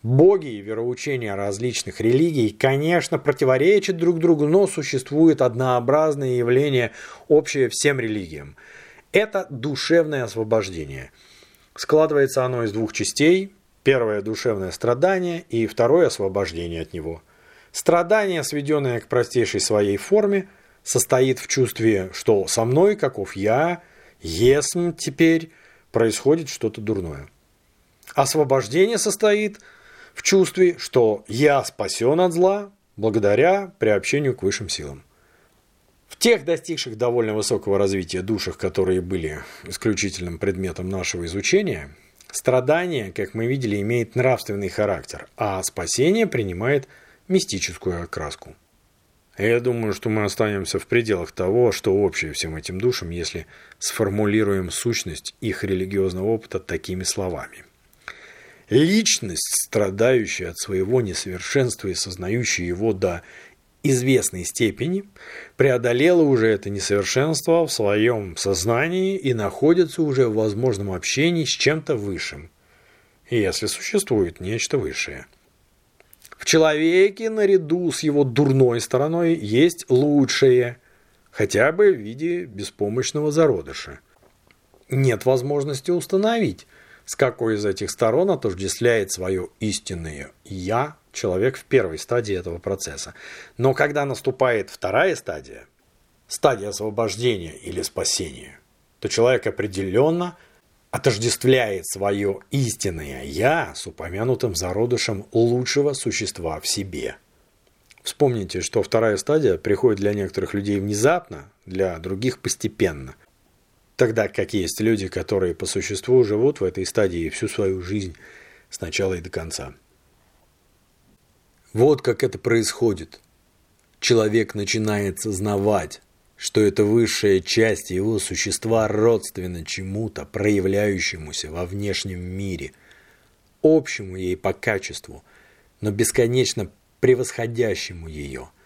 Боги и вероучения различных религий, конечно, противоречат друг другу, но существует однообразное явление, общее всем религиям. Это душевное освобождение. Складывается оно из двух частей. Первое – душевное страдание, и второе – освобождение от него. Страдание, сведенное к простейшей своей форме, состоит в чувстве, что со мной, каков я, есм теперь, происходит что-то дурное. Освобождение состоит – в чувстве, что я спасен от зла благодаря приобщению к высшим силам. В тех достигших довольно высокого развития душах, которые были исключительным предметом нашего изучения, страдание, как мы видели, имеет нравственный характер, а спасение принимает мистическую окраску. Я думаю, что мы останемся в пределах того, что общее всем этим душам, если сформулируем сущность их религиозного опыта такими словами – Личность, страдающая от своего несовершенства и сознающая его до известной степени, преодолела уже это несовершенство в своем сознании и находится уже в возможном общении с чем-то высшим, если существует нечто высшее. В человеке наряду с его дурной стороной есть лучшее, хотя бы в виде беспомощного зародыша. Нет возможности установить, с какой из этих сторон отождествляет свое истинное «я» человек в первой стадии этого процесса. Но когда наступает вторая стадия, стадия освобождения или спасения, то человек определенно отождествляет свое истинное «я» с упомянутым зародышем лучшего существа в себе. Вспомните, что вторая стадия приходит для некоторых людей внезапно, для других постепенно – Тогда как есть люди, которые по существу живут в этой стадии всю свою жизнь с начала и до конца. Вот как это происходит. Человек начинает сознавать, что эта высшая часть его существа родственна чему-то, проявляющемуся во внешнем мире, общему ей по качеству, но бесконечно превосходящему ее –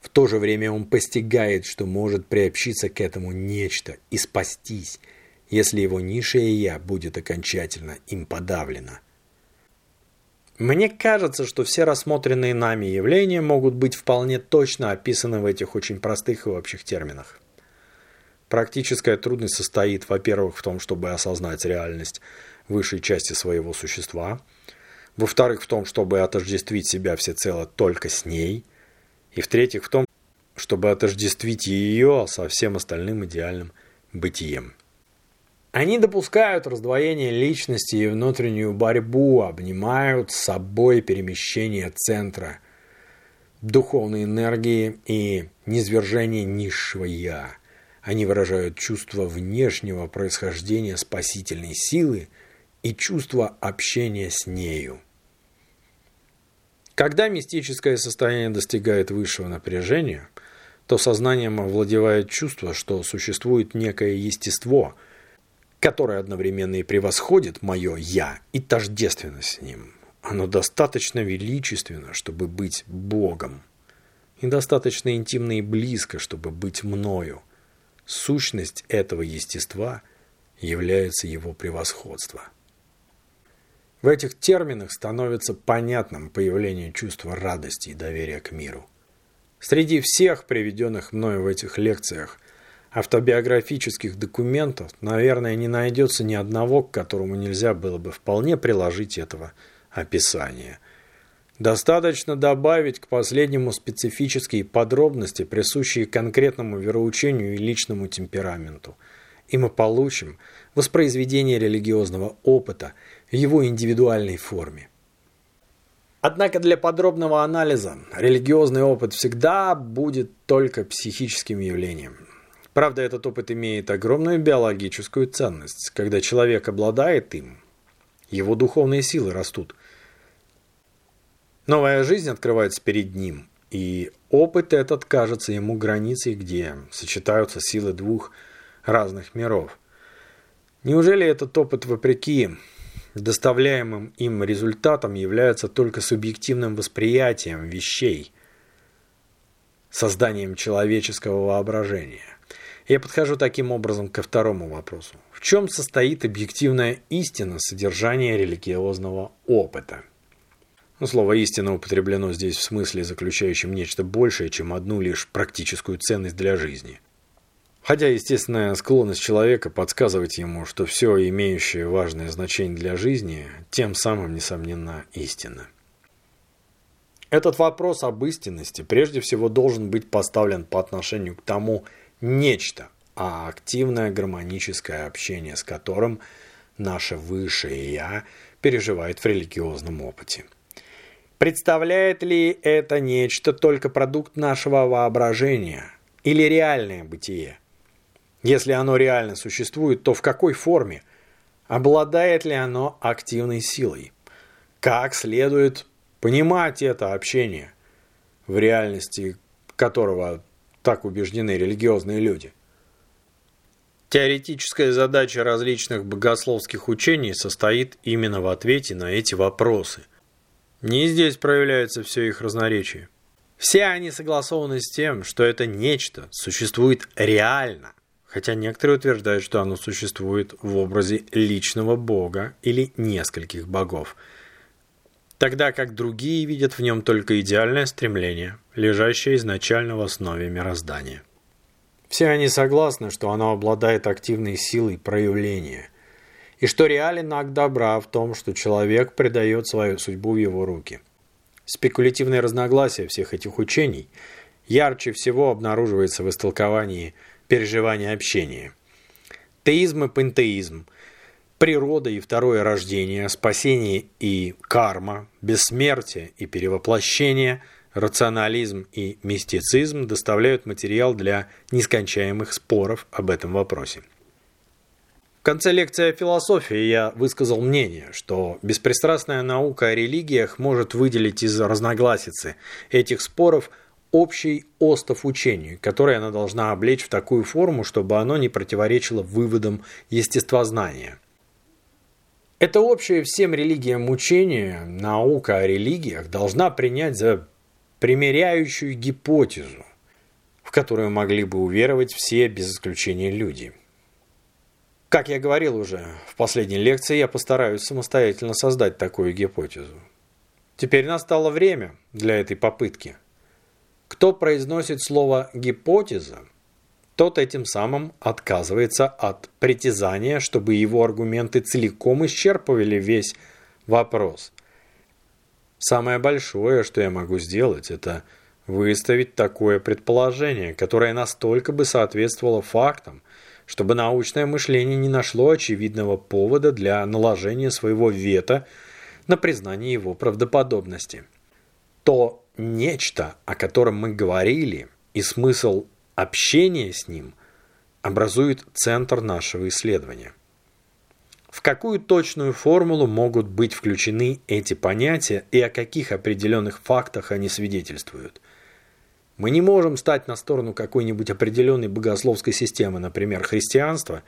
в то же время он постигает, что может приобщиться к этому нечто и спастись, если его низшее «я» будет окончательно им подавлено. Мне кажется, что все рассмотренные нами явления могут быть вполне точно описаны в этих очень простых и общих терминах. Практическая трудность состоит, во-первых, в том, чтобы осознать реальность высшей части своего существа, во-вторых, в том, чтобы отождествить себя всецело только с ней, и в-третьих, в том, чтобы отождествить ее со всем остальным идеальным бытием. Они допускают раздвоение личности и внутреннюю борьбу, обнимают с собой перемещение центра духовной энергии и низвержение низшего «я». Они выражают чувство внешнего происхождения спасительной силы и чувство общения с нею. Когда мистическое состояние достигает высшего напряжения, то сознанием овладевает чувство, что существует некое естество – которое одновременно и превосходит мое «я» и тождественно с ним. Оно достаточно величественно, чтобы быть Богом, и достаточно интимно и близко, чтобы быть мною. Сущность этого естества является его превосходство. В этих терминах становится понятным появление чувства радости и доверия к миру. Среди всех приведенных мною в этих лекциях – автобиографических документов, наверное, не найдется ни одного, к которому нельзя было бы вполне приложить этого описания. Достаточно добавить к последнему специфические подробности, присущие конкретному вероучению и личному темпераменту. И мы получим воспроизведение религиозного опыта в его индивидуальной форме. Однако для подробного анализа религиозный опыт всегда будет только психическим явлением. Правда, этот опыт имеет огромную биологическую ценность. Когда человек обладает им, его духовные силы растут. Новая жизнь открывается перед ним, и опыт этот кажется ему границей, где сочетаются силы двух разных миров. Неужели этот опыт, вопреки доставляемым им результатам, является только субъективным восприятием вещей, созданием человеческого воображения? Я подхожу таким образом ко второму вопросу. В чем состоит объективная истина содержания религиозного опыта? Ну, слово «истина» употреблено здесь в смысле, заключающем нечто большее, чем одну лишь практическую ценность для жизни. Хотя естественная склонность человека подсказывать ему, что все имеющее важное значение для жизни, тем самым, несомненно, истина. Этот вопрос об истинности прежде всего должен быть поставлен по отношению к тому, нечто, а активное гармоническое общение, с которым наше высшее «я» переживает в религиозном опыте. Представляет ли это нечто только продукт нашего воображения или реальное бытие? Если оно реально существует, то в какой форме? Обладает ли оно активной силой? Как следует понимать это общение, в реальности которого так убеждены религиозные люди. Теоретическая задача различных богословских учений состоит именно в ответе на эти вопросы. Не здесь проявляется все их разноречие. Все они согласованы с тем, что это нечто существует реально, хотя некоторые утверждают, что оно существует в образе личного бога или нескольких богов – тогда как другие видят в нем только идеальное стремление, лежащее изначально в основе мироздания. Все они согласны, что оно обладает активной силой проявления, и что реален акт добра в том, что человек предает свою судьбу в его руки. Спекулятивное разногласие всех этих учений ярче всего обнаруживается в истолковании переживания общения. Теизм и пантеизм – природа и второе рождение, спасение и карма, бессмертие и перевоплощение, рационализм и мистицизм доставляют материал для нескончаемых споров об этом вопросе. В конце лекции о философии я высказал мнение, что беспристрастная наука о религиях может выделить из разногласицы этих споров общий остов учению, который она должна облечь в такую форму, чтобы оно не противоречило выводам естествознания – это общее всем религиям учение, наука о религиях, должна принять за примеряющую гипотезу, в которую могли бы уверовать все без исключения люди. Как я говорил уже в последней лекции, я постараюсь самостоятельно создать такую гипотезу. Теперь настало время для этой попытки. Кто произносит слово «гипотеза», тот этим самым отказывается от притязания, чтобы его аргументы целиком исчерпывали весь вопрос. Самое большое, что я могу сделать, это выставить такое предположение, которое настолько бы соответствовало фактам, чтобы научное мышление не нашло очевидного повода для наложения своего вето на признание его правдоподобности. То нечто, о котором мы говорили, и смысл общения с ним образует центр нашего исследования. В какую точную формулу могут быть включены эти понятия и о каких определенных фактах они свидетельствуют? Мы не можем стать на сторону какой-нибудь определенной богословской системы, например, христианства,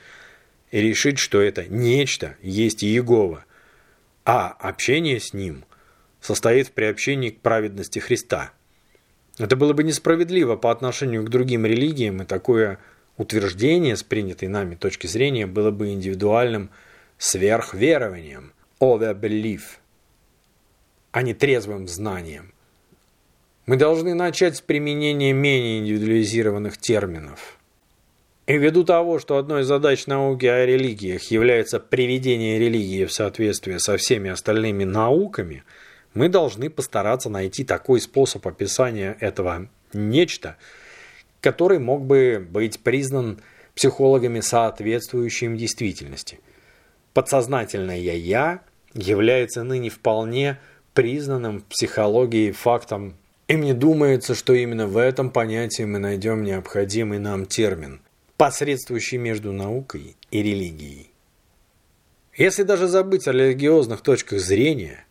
и решить, что это нечто есть Иегова, а общение с ним состоит в приобщении к праведности Христа. Это было бы несправедливо по отношению к другим религиям, и такое утверждение с принятой нами точки зрения было бы индивидуальным сверхверованием, overbelief, а не трезвым знанием – мы должны начать с применения менее индивидуализированных терминов. И ввиду того, что одной из задач науки о религиях является приведение религии в соответствие со всеми остальными науками, мы должны постараться найти такой способ описания этого «нечто», который мог бы быть признан психологами соответствующим действительности. Подсознательное «я» является ныне вполне признанным в психологии фактом и мне думается, что именно в этом понятии мы найдем необходимый нам термин, посредствующий между наукой и религией. Если даже забыть о религиозных точках зрения,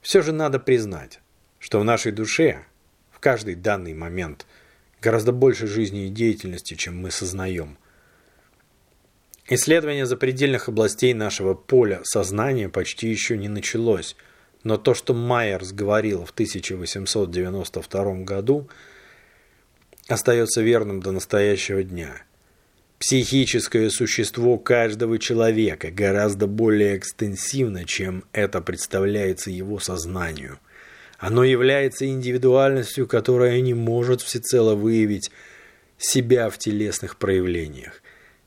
все же надо признать, что в нашей душе в каждый данный момент гораздо больше жизни и деятельности, чем мы сознаем. Исследование запредельных областей нашего поля сознания почти еще не началось – но то, что Майерс говорил в 1892 году, остается верным до настоящего дня. Психическое существо каждого человека гораздо более экстенсивно, чем это представляется его сознанию. Оно является индивидуальностью, которая не может всецело выявить себя в телесных проявлениях.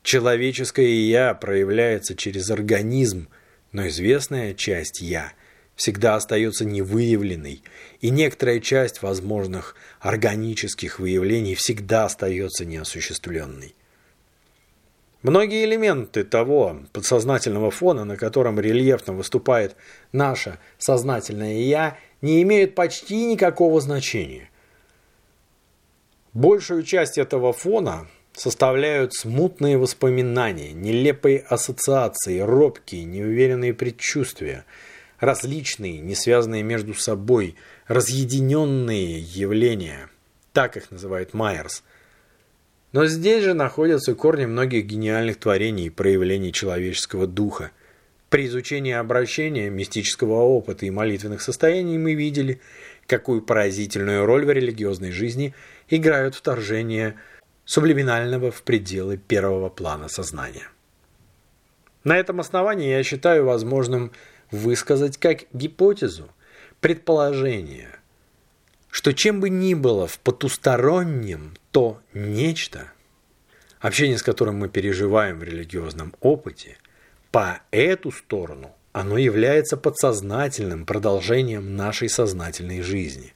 Человеческое «я» проявляется через организм, но известная часть «я» всегда остается невыявленной, и некоторая часть возможных органических выявлений всегда остается неосуществленной. Многие элементы того подсознательного фона, на котором рельефно выступает наше сознательное «я», не имеют почти никакого значения. Большую часть этого фона составляют смутные воспоминания, нелепые ассоциации, робкие, неуверенные предчувствия – различные, не связанные между собой, разъединенные явления. Так их называет Майерс. Но здесь же находятся корни многих гениальных творений и проявлений человеческого духа. При изучении обращения, мистического опыта и молитвенных состояний мы видели, какую поразительную роль в религиозной жизни играют вторжения сублиминального в пределы первого плана сознания. На этом основании я считаю возможным высказать как гипотезу, предположение, что чем бы ни было в потустороннем то нечто, общение с которым мы переживаем в религиозном опыте, по эту сторону оно является подсознательным продолжением нашей сознательной жизни.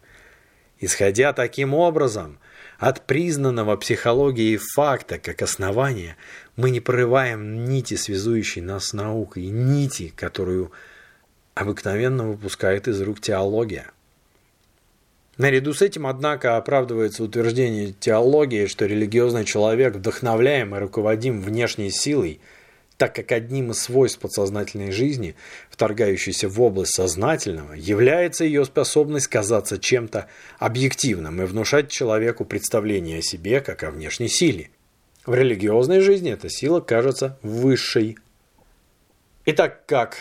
Исходя таким образом от признанного психологией факта как основания, мы не прорываем нити, связующей нас с наукой, нити, которую обыкновенно выпускает из рук теология. Наряду с этим, однако, оправдывается утверждение теологии, что религиозный человек вдохновляем и руководим внешней силой, так как одним из свойств подсознательной жизни, вторгающейся в область сознательного, является ее способность казаться чем-то объективным и внушать человеку представление о себе как о внешней силе. В религиозной жизни эта сила кажется высшей. Итак, как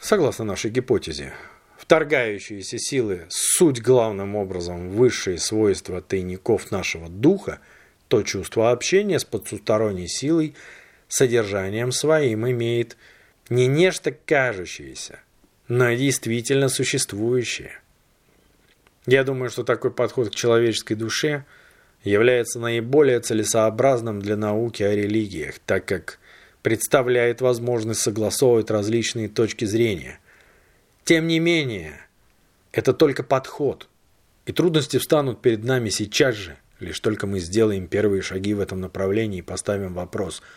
Согласно нашей гипотезе, вторгающиеся силы – суть главным образом высшие свойства тайников нашего духа, то чувство общения с подсусторонней силой содержанием своим имеет не нечто кажущееся, но действительно существующее. Я думаю, что такой подход к человеческой душе является наиболее целесообразным для науки о религиях, так как представляет возможность согласовывать различные точки зрения. Тем не менее, это только подход, и трудности встанут перед нами сейчас же, лишь только мы сделаем первые шаги в этом направлении и поставим вопрос –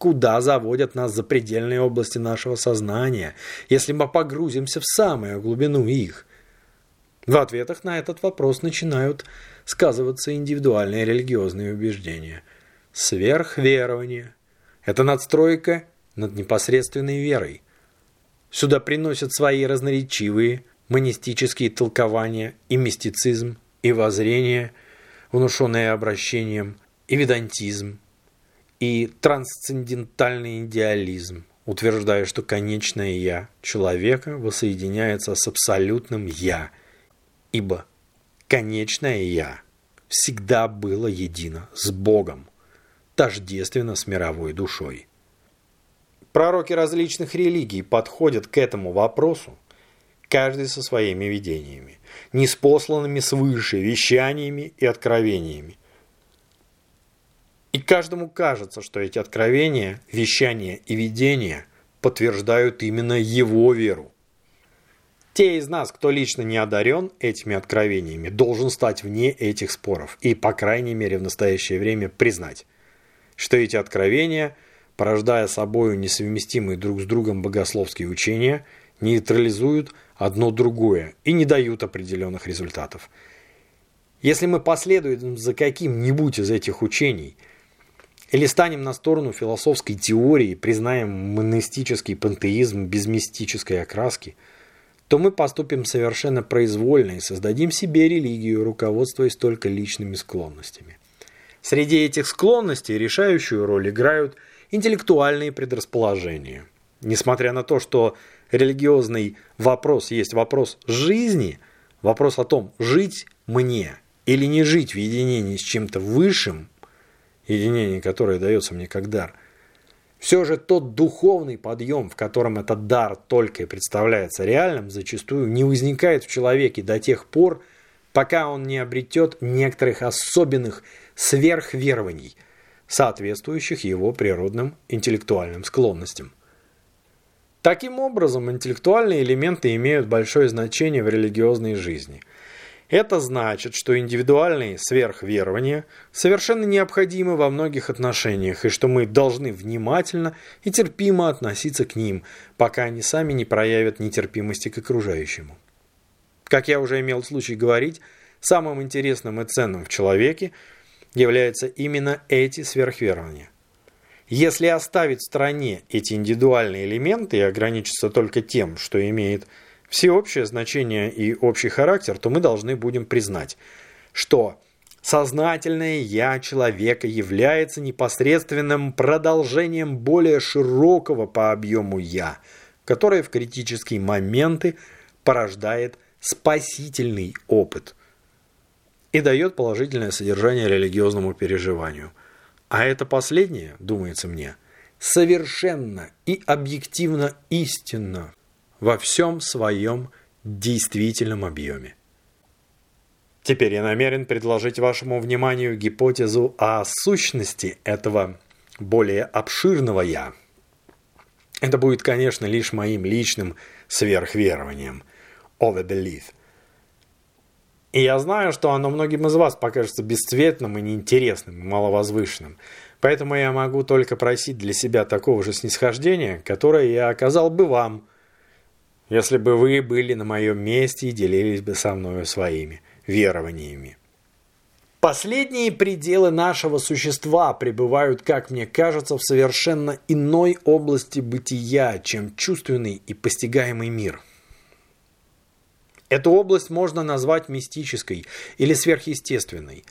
куда заводят нас запредельные области нашего сознания, если мы погрузимся в самую глубину их. В ответах на этот вопрос начинают сказываться индивидуальные религиозные убеждения. Сверхверование – это надстройка над непосредственной верой. Сюда приносят свои разноречивые монистические толкования и мистицизм, и воззрения, внушенные обращением, и ведантизм, и трансцендентальный идеализм, утверждая, что конечное «я» человека воссоединяется с абсолютным «я», ибо конечное «я» всегда было едино с Богом, тождественно с мировой душой. Пророки различных религий подходят к этому вопросу, каждый со своими видениями, неспосланными свыше вещаниями и откровениями, и каждому кажется, что эти откровения, вещания и видения подтверждают именно его веру. Те из нас, кто лично не одарен этими откровениями, должен стать вне этих споров и, по крайней мере, в настоящее время признать, что эти откровения, порождая собою несовместимые друг с другом богословские учения, нейтрализуют одно другое и не дают определенных результатов. Если мы последуем за каким-нибудь из этих учений – или станем на сторону философской теории, признаем монистический пантеизм без мистической окраски, то мы поступим совершенно произвольно и создадим себе религию, руководствуясь только личными склонностями. Среди этих склонностей решающую роль играют интеллектуальные предрасположения. Несмотря на то, что религиозный вопрос есть вопрос жизни, вопрос о том, жить мне или не жить в единении с чем-то высшим, единение, которое дается мне как дар. Все же тот духовный подъем, в котором этот дар только и представляется реальным, зачастую не возникает в человеке до тех пор, пока он не обретет некоторых особенных сверхверований, соответствующих его природным интеллектуальным склонностям. Таким образом, интеллектуальные элементы имеют большое значение в религиозной жизни – это значит, что индивидуальные сверхверования совершенно необходимы во многих отношениях, и что мы должны внимательно и терпимо относиться к ним, пока они сами не проявят нетерпимости к окружающему. Как я уже имел случай говорить, самым интересным и ценным в человеке являются именно эти сверхверования. Если оставить в стороне эти индивидуальные элементы и ограничиться только тем, что имеет всеобщее значение и общий характер, то мы должны будем признать, что сознательное «я» человека является непосредственным продолжением более широкого по объему «я», которое в критические моменты порождает спасительный опыт и дает положительное содержание религиозному переживанию. А это последнее, думается мне, совершенно и объективно истинно во всем своем действительном объеме. Теперь я намерен предложить вашему вниманию гипотезу о сущности этого более обширного «я». Это будет, конечно, лишь моим личным сверхверованием over belief. И я знаю, что оно многим из вас покажется бесцветным и неинтересным, и маловозвышенным. Поэтому я могу только просить для себя такого же снисхождения, которое я оказал бы вам – если бы вы были на моем месте и делились бы со мною своими верованиями. Последние пределы нашего существа пребывают, как мне кажется, в совершенно иной области бытия, чем чувственный и постигаемый мир. Эту область можно назвать мистической или сверхъестественной.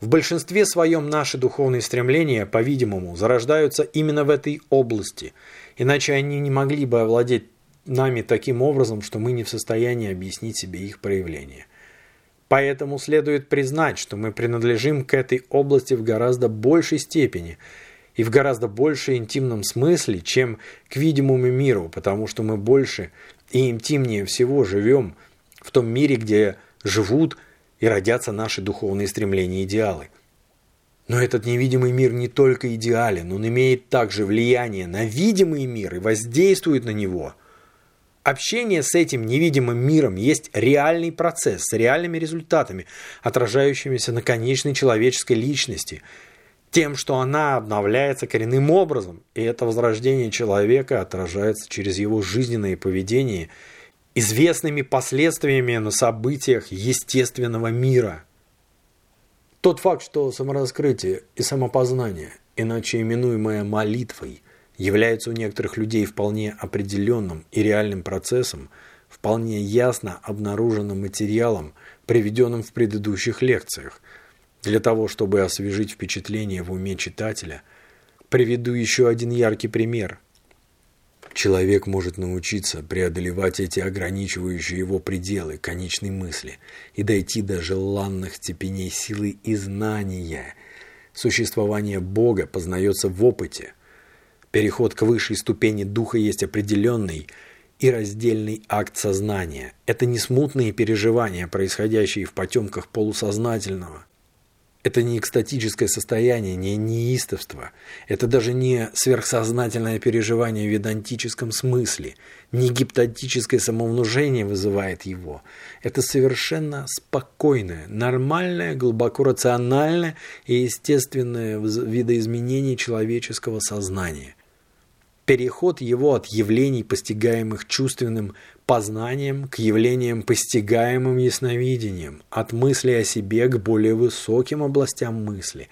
В большинстве своем наши духовные стремления, по-видимому, зарождаются именно в этой области, иначе они не могли бы овладеть нами таким образом, что мы не в состоянии объяснить себе их проявление. Поэтому следует признать, что мы принадлежим к этой области в гораздо большей степени и в гораздо больше интимном смысле, чем к видимому миру, потому что мы больше и интимнее всего живем в том мире, где живут и родятся наши духовные стремления и идеалы. Но этот невидимый мир не только идеален, он имеет также влияние на видимый мир и воздействует на него. Общение с этим невидимым миром есть реальный процесс с реальными результатами, отражающимися на конечной человеческой личности, тем, что она обновляется коренным образом, и это возрождение человека отражается через его жизненное поведение известными последствиями на событиях естественного мира – тот факт, что самораскрытие и самопознание, иначе именуемое молитвой, являются у некоторых людей вполне определенным и реальным процессом, вполне ясно обнаруженным материалом, приведенным в предыдущих лекциях. Для того, чтобы освежить впечатление в уме читателя, приведу еще один яркий пример – Человек может научиться преодолевать эти ограничивающие его пределы конечной мысли и дойти до желанных степеней силы и знания. Существование Бога познается в опыте. Переход к высшей ступени духа есть определенный и раздельный акт сознания. Это не смутные переживания, происходящие в потемках полусознательного, это не экстатическое состояние, не неистовство. Это даже не сверхсознательное переживание в ведантическом смысле. Не гипнотическое самовнушение вызывает его. Это совершенно спокойное, нормальное, глубоко рациональное и естественное видоизменение человеческого сознания переход его от явлений, постигаемых чувственным познанием, к явлениям, постигаемым ясновидением, от мысли о себе к более высоким областям мысли.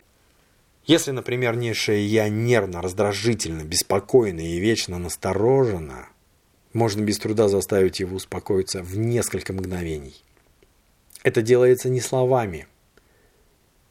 Если, например, низшее «я» нервно, раздражительно, беспокойно и вечно насторожено, можно без труда заставить его успокоиться в несколько мгновений. Это делается не словами –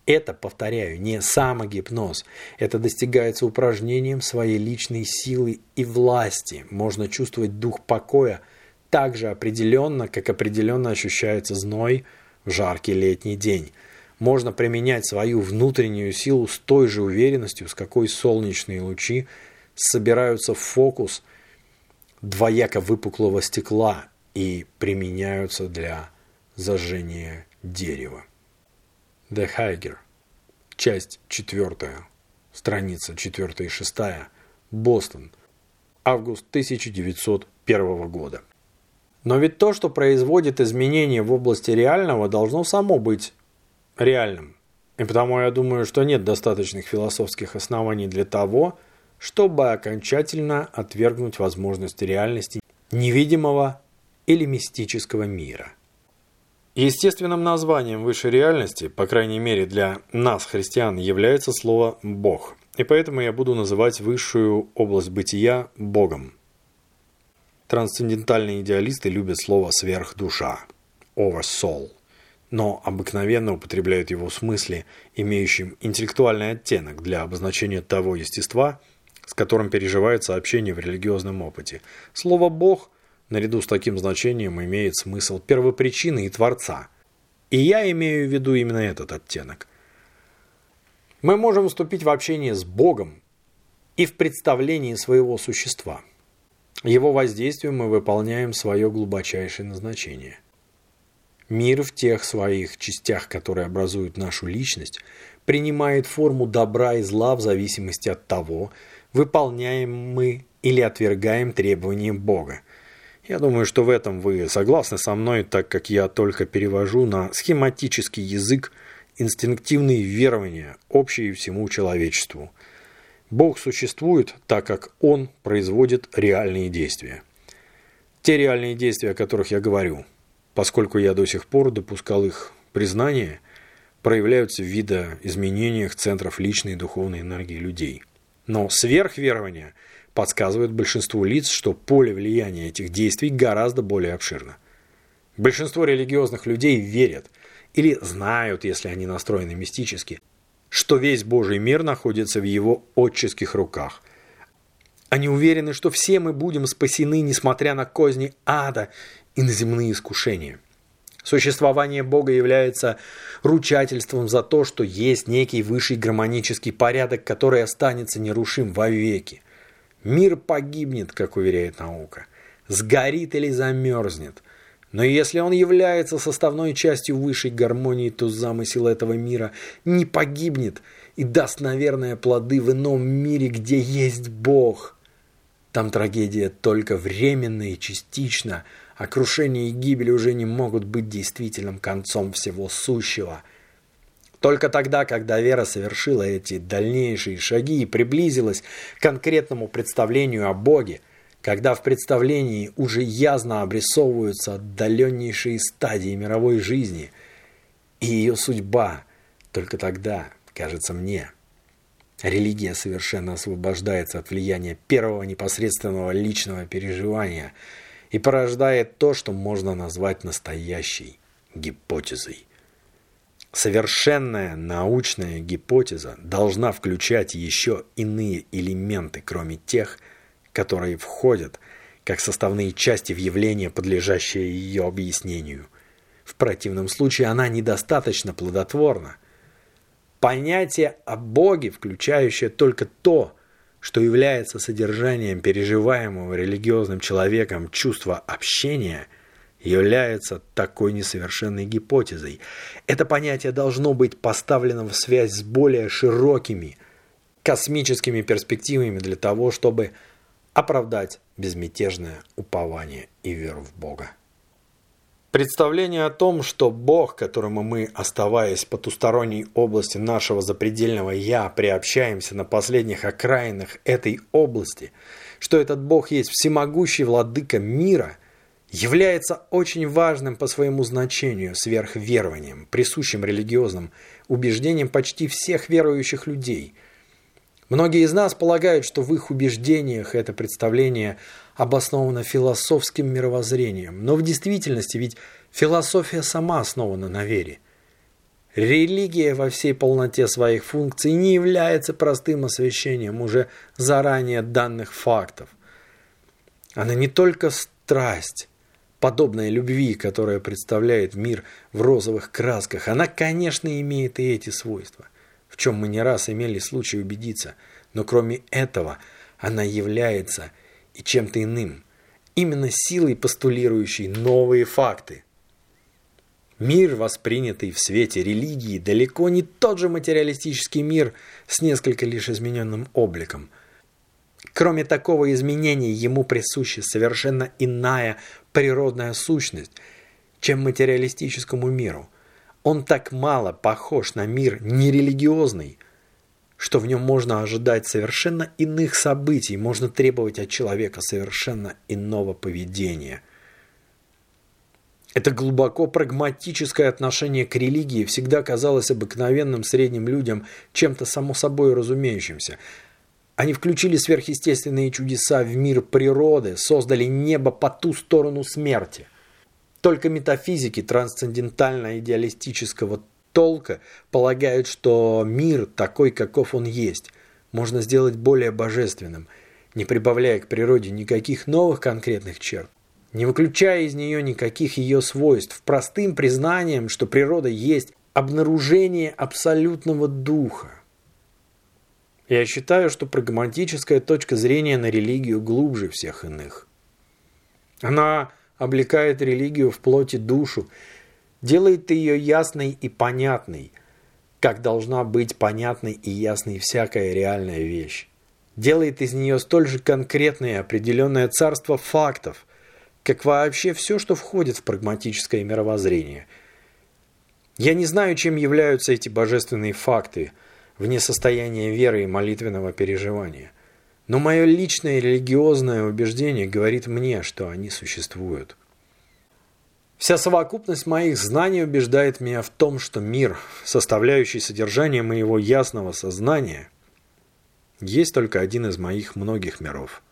это, повторяю, не самогипноз. Это достигается упражнением своей личной силы и власти. Можно чувствовать дух покоя так же определенно, как определенно ощущается зной в жаркий летний день. Можно применять свою внутреннюю силу с той же уверенностью, с какой солнечные лучи собираются в фокус двояко выпуклого стекла и применяются для зажжения дерева. The Хайгер. Часть четвертая. Страница четвертая и шестая. Бостон. Август 1901 года. Но ведь то, что производит изменения в области реального, должно само быть реальным. И потому я думаю, что нет достаточных философских оснований для того, чтобы окончательно отвергнуть возможность реальности невидимого или мистического мира. Естественным названием высшей реальности, по крайней мере для нас, христиан, является слово «Бог». И поэтому я буду называть высшую область бытия Богом. Трансцендентальные идеалисты любят слово «сверхдуша» – «oversoul», но обыкновенно употребляют его в смысле, имеющем интеллектуальный оттенок для обозначения того естества, с которым переживает сообщение в религиозном опыте. Слово «Бог» наряду с таким значением имеет смысл первопричины и Творца. И я имею в виду именно этот оттенок. Мы можем вступить в общение с Богом и в представлении своего существа. Его воздействием мы выполняем свое глубочайшее назначение. Мир в тех своих частях, которые образуют нашу личность, принимает форму добра и зла в зависимости от того, выполняем мы или отвергаем требования Бога. Я думаю, что в этом вы согласны со мной, так как я только перевожу на схематический язык инстинктивные верования, общие всему человечеству. Бог существует, так как Он производит реальные действия. Те реальные действия, о которых я говорю, поскольку я до сих пор допускал их признание, проявляются в видоизменениях центров личной и духовной энергии людей. Но сверхверование – подсказывает большинству лиц, что поле влияния этих действий гораздо более обширно. Большинство религиозных людей верят или знают, если они настроены мистически, что весь Божий мир находится в его отческих руках. Они уверены, что все мы будем спасены, несмотря на козни ада и на земные искушения. Существование Бога является ручательством за то, что есть некий высший гармонический порядок, который останется нерушим вовеки. Мир погибнет, как уверяет наука, сгорит или замерзнет, Но если он является составной частью высшей гармонии, то замысел этого мира не погибнет и даст, наверное, плоды в ином мире, где есть Бог. Там трагедия только временная и частична, а крушение и гибель уже не могут быть действительным концом всего сущего. Только тогда, когда вера совершила эти дальнейшие шаги и приблизилась к конкретному представлению о Боге, когда в представлении уже ясно обрисовываются отдаленнейшие стадии мировой жизни и ее судьба, только тогда, кажется мне, религия совершенно освобождается от влияния первого непосредственного личного переживания и порождает то, что можно назвать настоящей гипотезой. Совершенная научная гипотеза должна включать еще иные элементы, кроме тех, которые входят как составные части в явление, подлежащее ее объяснению. В противном случае она недостаточно плодотворна. Понятие о Боге, включающее только то, что является содержанием переживаемого религиозным человеком чувства общения, является такой несовершенной гипотезой. Это понятие должно быть поставлено в связь с более широкими космическими перспективами для того, чтобы оправдать безмятежное упование и веру в Бога. Представление о том, что Бог, которому мы, оставаясь в потусторонней области нашего запредельного «я», приобщаемся на последних окраинах этой области, что этот Бог есть всемогущий владыка мира, является очень важным по своему значению сверхверованием, присущим религиозным убеждениям почти всех верующих людей – Многие из нас полагают, что в их убеждениях это представление обосновано философским мировоззрением. Но в действительности ведь философия сама основана на вере. Религия во всей полноте своих функций не является простым освещением уже заранее данных фактов. Она не только страсть, подобная любви, которая представляет мир в розовых красках, она, конечно, имеет и эти свойства в чем мы не раз имели случай убедиться, но кроме этого она является и чем-то иным, именно силой, постулирующей новые факты. Мир, воспринятый в свете религии, далеко не тот же материалистический мир с несколько лишь измененным обликом. Кроме такого изменения, ему присуща совершенно иная природная сущность, чем материалистическому миру – он так мало похож на мир нерелигиозный, что в нем можно ожидать совершенно иных событий, можно требовать от человека совершенно иного поведения. Это глубоко прагматическое отношение к религии всегда казалось обыкновенным средним людям чем-то само собой разумеющимся. Они включили сверхъестественные чудеса в мир природы, создали небо по ту сторону смерти – только метафизики трансцендентально-идеалистического толка полагают, что мир такой, каков он есть, можно сделать более божественным, не прибавляя к природе никаких новых конкретных черт, не выключая из нее никаких ее свойств, простым признанием, что природа есть обнаружение абсолютного духа. Я считаю, что прагматическая точка зрения на религию глубже всех иных. Она облекает религию в плоти душу, делает ее ясной и понятной, как должна быть понятной и ясной всякая реальная вещь. Делает из нее столь же конкретное и определенное царство фактов, как вообще все, что входит в прагматическое мировоззрение. Я не знаю, чем являются эти божественные факты вне состояния веры и молитвенного переживания. Но мое личное религиозное убеждение говорит мне, что они существуют. Вся совокупность моих знаний убеждает меня в том, что мир, составляющий содержание моего ясного сознания, есть только один из моих многих миров,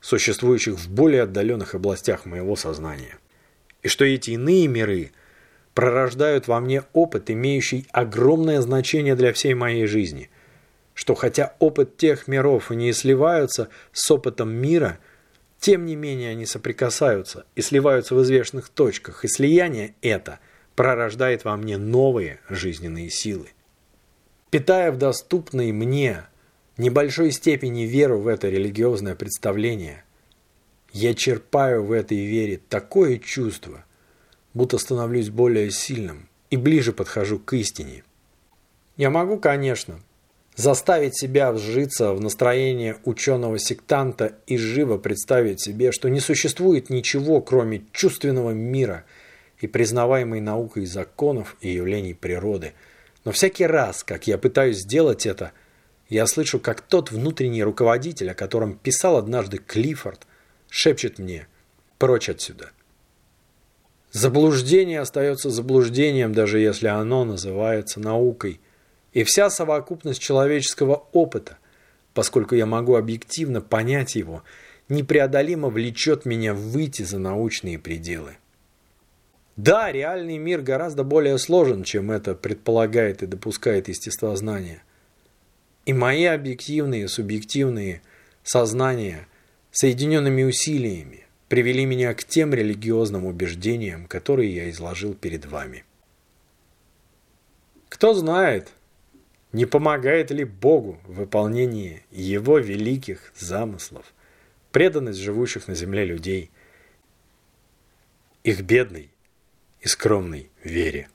существующих в более отдаленных областях моего сознания. И что эти иные миры пророждают во мне опыт, имеющий огромное значение для всей моей жизни – что хотя опыт тех миров и не сливаются с опытом мира, тем не менее они соприкасаются и сливаются в известных точках, и слияние это пророждает во мне новые жизненные силы. Питая в доступной мне небольшой степени веру в это религиозное представление, я черпаю в этой вере такое чувство, будто становлюсь более сильным и ближе подхожу к истине. Я могу, конечно, заставить себя вжиться в настроение ученого-сектанта и живо представить себе, что не существует ничего, кроме чувственного мира и признаваемой наукой законов и явлений природы. Но всякий раз, как я пытаюсь сделать это, я слышу, как тот внутренний руководитель, о котором писал однажды Клиффорд, шепчет мне «Прочь отсюда». Заблуждение остается заблуждением, даже если оно называется наукой – и вся совокупность человеческого опыта, поскольку я могу объективно понять его, непреодолимо влечет меня выйти за научные пределы. Да, реальный мир гораздо более сложен, чем это предполагает и допускает естествознание. И мои объективные, субъективные сознания соединенными усилиями привели меня к тем религиозным убеждениям, которые я изложил перед вами. Кто знает, не помогает ли Богу в выполнении Его великих замыслов преданность живущих на земле людей, их бедной и скромной вере?